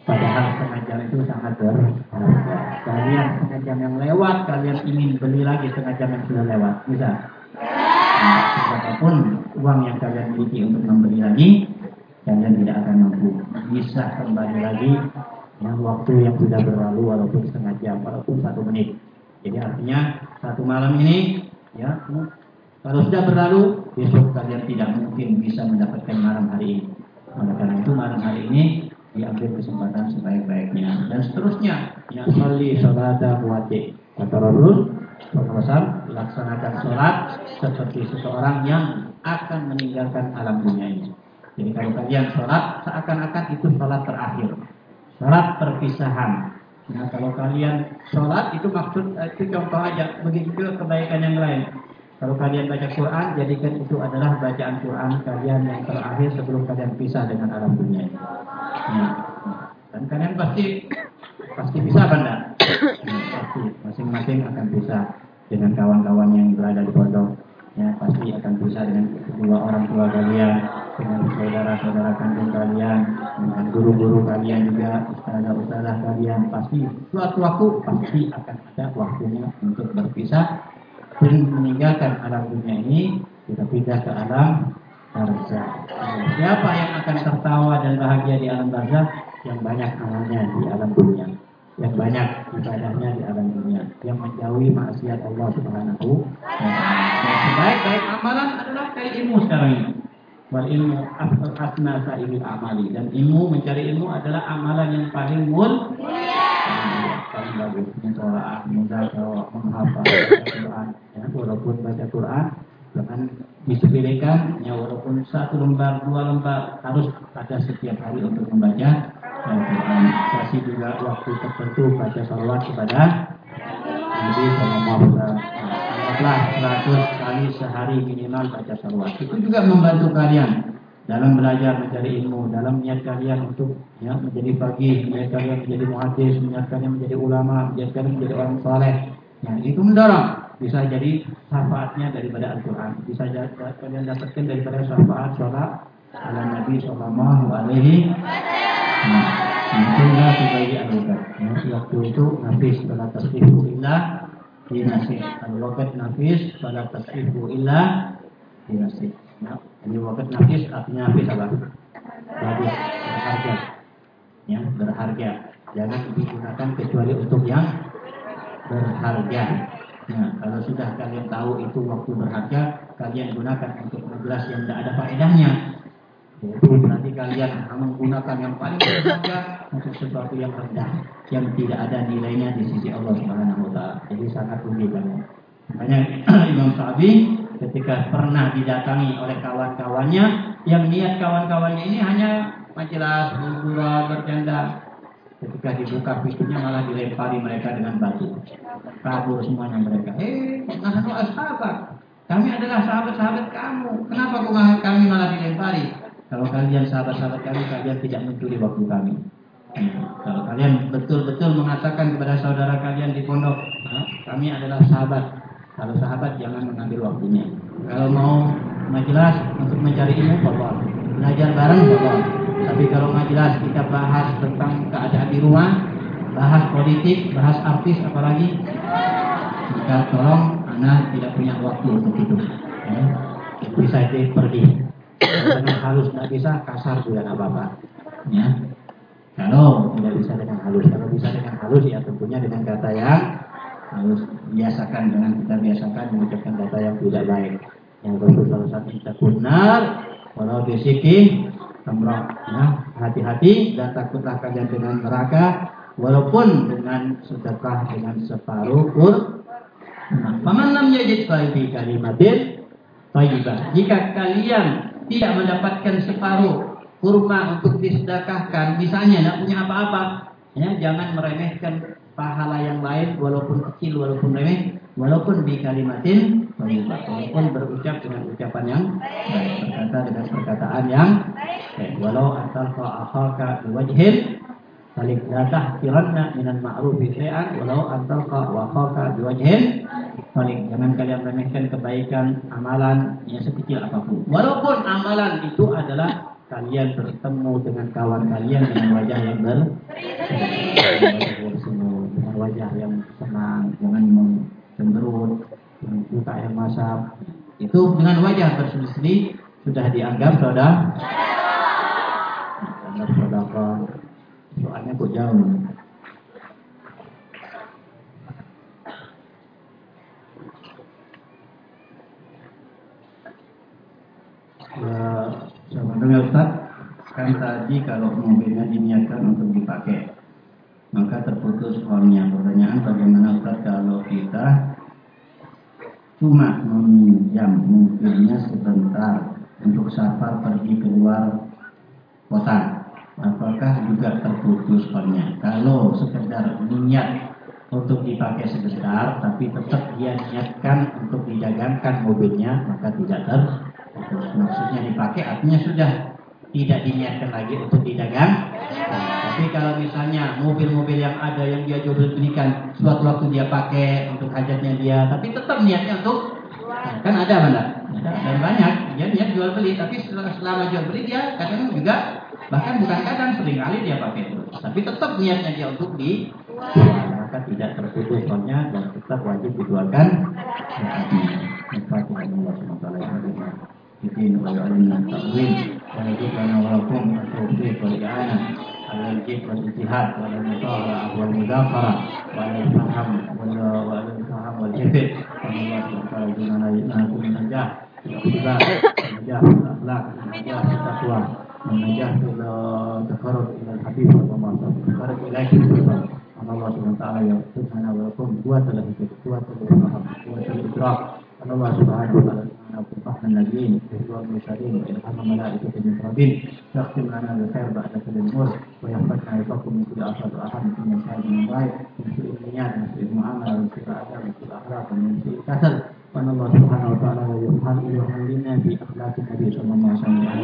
Padahal setengah jam itu sangat berharga. Kalian setengah jam yang lewat, kalian ingin beli lagi setengah jam yang sudah lewat. Bisa? Nah, uang yang kalian miliki untuk membeli lagi, kalian tidak akan mampu. Bisa kembali lagi yang waktu yang sudah berlalu walaupun setengah jam, walaupun satu menit. Jadi artinya satu malam ini, ya, kalau sudah berlalu, besok kalian tidak mungkin bisa mendapatkan malam hari ini. Oleh karena itu malam hari ini diambil kesempatan sebaik-baiknya dan seterusnya yang sholli sholata muati kata Rasul Sallallahu laksanakan sholat seperti seseorang yang akan meninggalkan alam dunia ini. Jadi kalau kalian sholat seakan-akan itu sholat terakhir, sholat perpisahan. Nah kalau kalian sholat itu maksud itu contoh aja, begitu kebaikan yang lain. Kalau kalian baca Quran, jadikan itu adalah bacaan Quran kalian yang terakhir sebelum kalian pisah dengan alam dunia ini. Nah, dan kalian pasti pasti bisa? Nah, pasti masing-masing akan bisa dengan kawan-kawan yang berada di pondok. Ya, pasti akan bisa dengan kedua orang tua kalian, dengan saudara-saudara kandung kalian, dengan guru-guru kalian juga, ustazah-ustazah kalian. Pasti suatu waktu pasti akan ada waktunya untuk berpisah dan meninggalkan alam dunia ini kita pindah ke alam barzah. Siapa yang akan tertawa dan bahagia di alam barzah? Yang banyak amalnya di alam dunia, yang banyak ibadahnya di alam dunia, yang menjauhi maksiat Allah Subhanahu wa. Sebaik-baik amalan adalah cari ilmu sekarang ini. Wal ilmu asna sa'ili amali dan ilmu mencari ilmu adalah amalan yang paling mulia bagus mencoba kalau menghafal Quran ya, walaupun baca Quran jangan disepelekan ya walaupun satu lembar dua lembar harus ada setiap hari untuk membaca Al-Quran kasih juga waktu tertentu baca salawat kepada Nabi Sallallahu Angatlah 100 kali sehari minimal baca salawat itu juga membantu kalian dalam belajar mencari ilmu, dalam niat kalian untuk ya menjadi pagi, niat kalian menjadi muhadis, niat kalian menjadi ulama, niat kalian menjadi orang soleh. Ya, itu mendorong bisa jadi syafaatnya daripada Al-Quran, bisa kalian dapatkan daripada syafaat sholat ala Nabi Sallallahu Alaihi Wasallam. sebagai al-wakat. Ya, waktu itu nafis pada dinasih. Al-wakat nafis pada tasbihu illah dinasih. Ya, ini waktu nafis artinya nafis apa? Bagus, berharga. Ya, berharga. Jangan digunakan kecuali untuk yang berharga. Nah, kalau sudah kalian tahu itu waktu berharga, kalian gunakan untuk majelis yang tidak ada faedahnya. Itu berarti kalian menggunakan yang paling berharga untuk sesuatu yang rendah, yang tidak ada nilainya di sisi Allah Subhanahu wa taala. Jadi sangat rugi kalian. Makanya Imam Sa'di ketika pernah didatangi oleh kawan-kawannya yang niat kawan-kawannya ini hanya majelis bergurau bercanda. Ketika dibuka pintunya malah dilempari mereka dengan batu. Kabur semuanya mereka. Eh nahnu sahabat kami adalah sahabat-sahabat kamu. Kenapa kok kami malah dilempari? Kalau kalian sahabat-sahabat kami kalian tidak mencuri waktu kami. Kalau kalian betul-betul mengatakan kepada saudara kalian di pondok, kami adalah sahabat, kalau sahabat jangan mengambil waktunya. Kalau mau majelis untuk mencari ilmu, bapak belajar bareng, bapak. Tapi kalau majelis kita bahas tentang keadaan di rumah, bahas politik, bahas artis apalagi. Maka tolong anak tidak punya waktu untuk itu. Ya. Itu pergi. Dengan halus tidak bisa, kasar juga apa-apa. Ya. Kalau tidak bisa dengan halus, kalau bisa dengan halus ya tentunya dengan kata yang harus biasakan dengan kita biasakan mengucapkan kata yang tidak baik. Yang Rasul salah kita benar, walau disiki, amrah, ya hati-hati dan takutlah kalian dengan neraka, walaupun dengan sedekah dengan separuh kur. Nah, paman lam yajid fi kalimatin thayyibah. Jika kalian tidak mendapatkan separuh kurma untuk disedekahkan, misalnya tidak punya apa-apa, ya jangan meremehkan pahala yang lain walaupun kecil walaupun remeh walaupun di kalimatin walaupun berucap dengan ucapan yang baik. Berkata dengan perkataan yang baik. Walau atalqa akhaka biwajhin balik la tahqiranna minal ma'rufi syai'an. Walau antalqa wa akhaka biwajhin balik jangan kalian remehkan kebaikan amalan yang sekecil apa pun. Walaupun amalan itu adalah kalian bertemu dengan kawan kalian dengan wajah yang ber wajah yang senang dengan cemberut buka yang masak. Itu dengan wajah berseri sudah dianggap saudara. Dianggap saudara. Soalnya kok jauh. Ya, Sebenarnya Ustaz, kan tadi kalau mobilnya diniatkan untuk dipakai, maka terputus formnya. Pertanyaan bagaimana Ustaz kalau kita cuma meminjam mobilnya sebentar untuk safar pergi keluar kota, apakah juga terputus formnya? Kalau sekedar niat untuk dipakai sebentar, tapi tetap dia niatkan untuk didagangkan mobilnya, maka tidak ter maksudnya dipakai artinya sudah tidak diniatkan lagi untuk didagang. Nah, tapi kalau misalnya mobil-mobil yang ada yang dia jual belikan suatu waktu dia pakai untuk hajatnya dia, tapi tetap niatnya untuk nah, kan ada mana? Dan banyak dia niat jual beli, tapi selama jual beli dia kadang juga bahkan bukan kadang sering kali dia pakai terus, tapi tetap niatnya dia untuk di maka tidak terputus soalnya dan tetap wajib dijualkan. Nah, الدين ويعلمنا التأويل ويرزقنا ولكم التوفيق والإعانة على الجد والاجتهاد وعلى المطالعة والمذاكرة وعلى الفهم وعلى الفهم والحفظ وأن الله سبحانه وتعالى يجعلنا من النجاح في الاختبار والنجاح في الأخلاق والنجاح في التقوى والنجاح في التقرب إلى الحبيب صلى الله عليه وسلم التقرب إليه أن الله سبحانه وتعالى يرزقنا ولكم قوة الحفظ قوة الفهم قوة الإدراك أن الله سبحانه وتعالى وفقنا النبيين والمرسلين وإلهام الملائكة المقربين تختم لنا بخير بعد كل الأمور ويحفظنا ويحفظكم من كل آفات وأحد من كل شر من ضائع من سوء النيات من سوء المعاملة من سوء الآداب من سوء الأخلاق ومن سوء الكسل وأن الله سبحانه وتعالى يحللنا في أخلاق النبي صلى الله عليه وسلم وعلى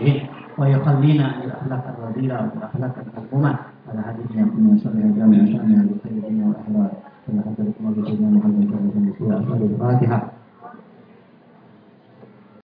آله ويخلينا عن الأخلاق الرذيلة والأخلاق المذمومة على حديث يكون صلى الله عليه وسلم بخير الدنيا والآخرة ولا حضرة الله بسيدنا محمد صلى الله عليه وسلم الفاتحة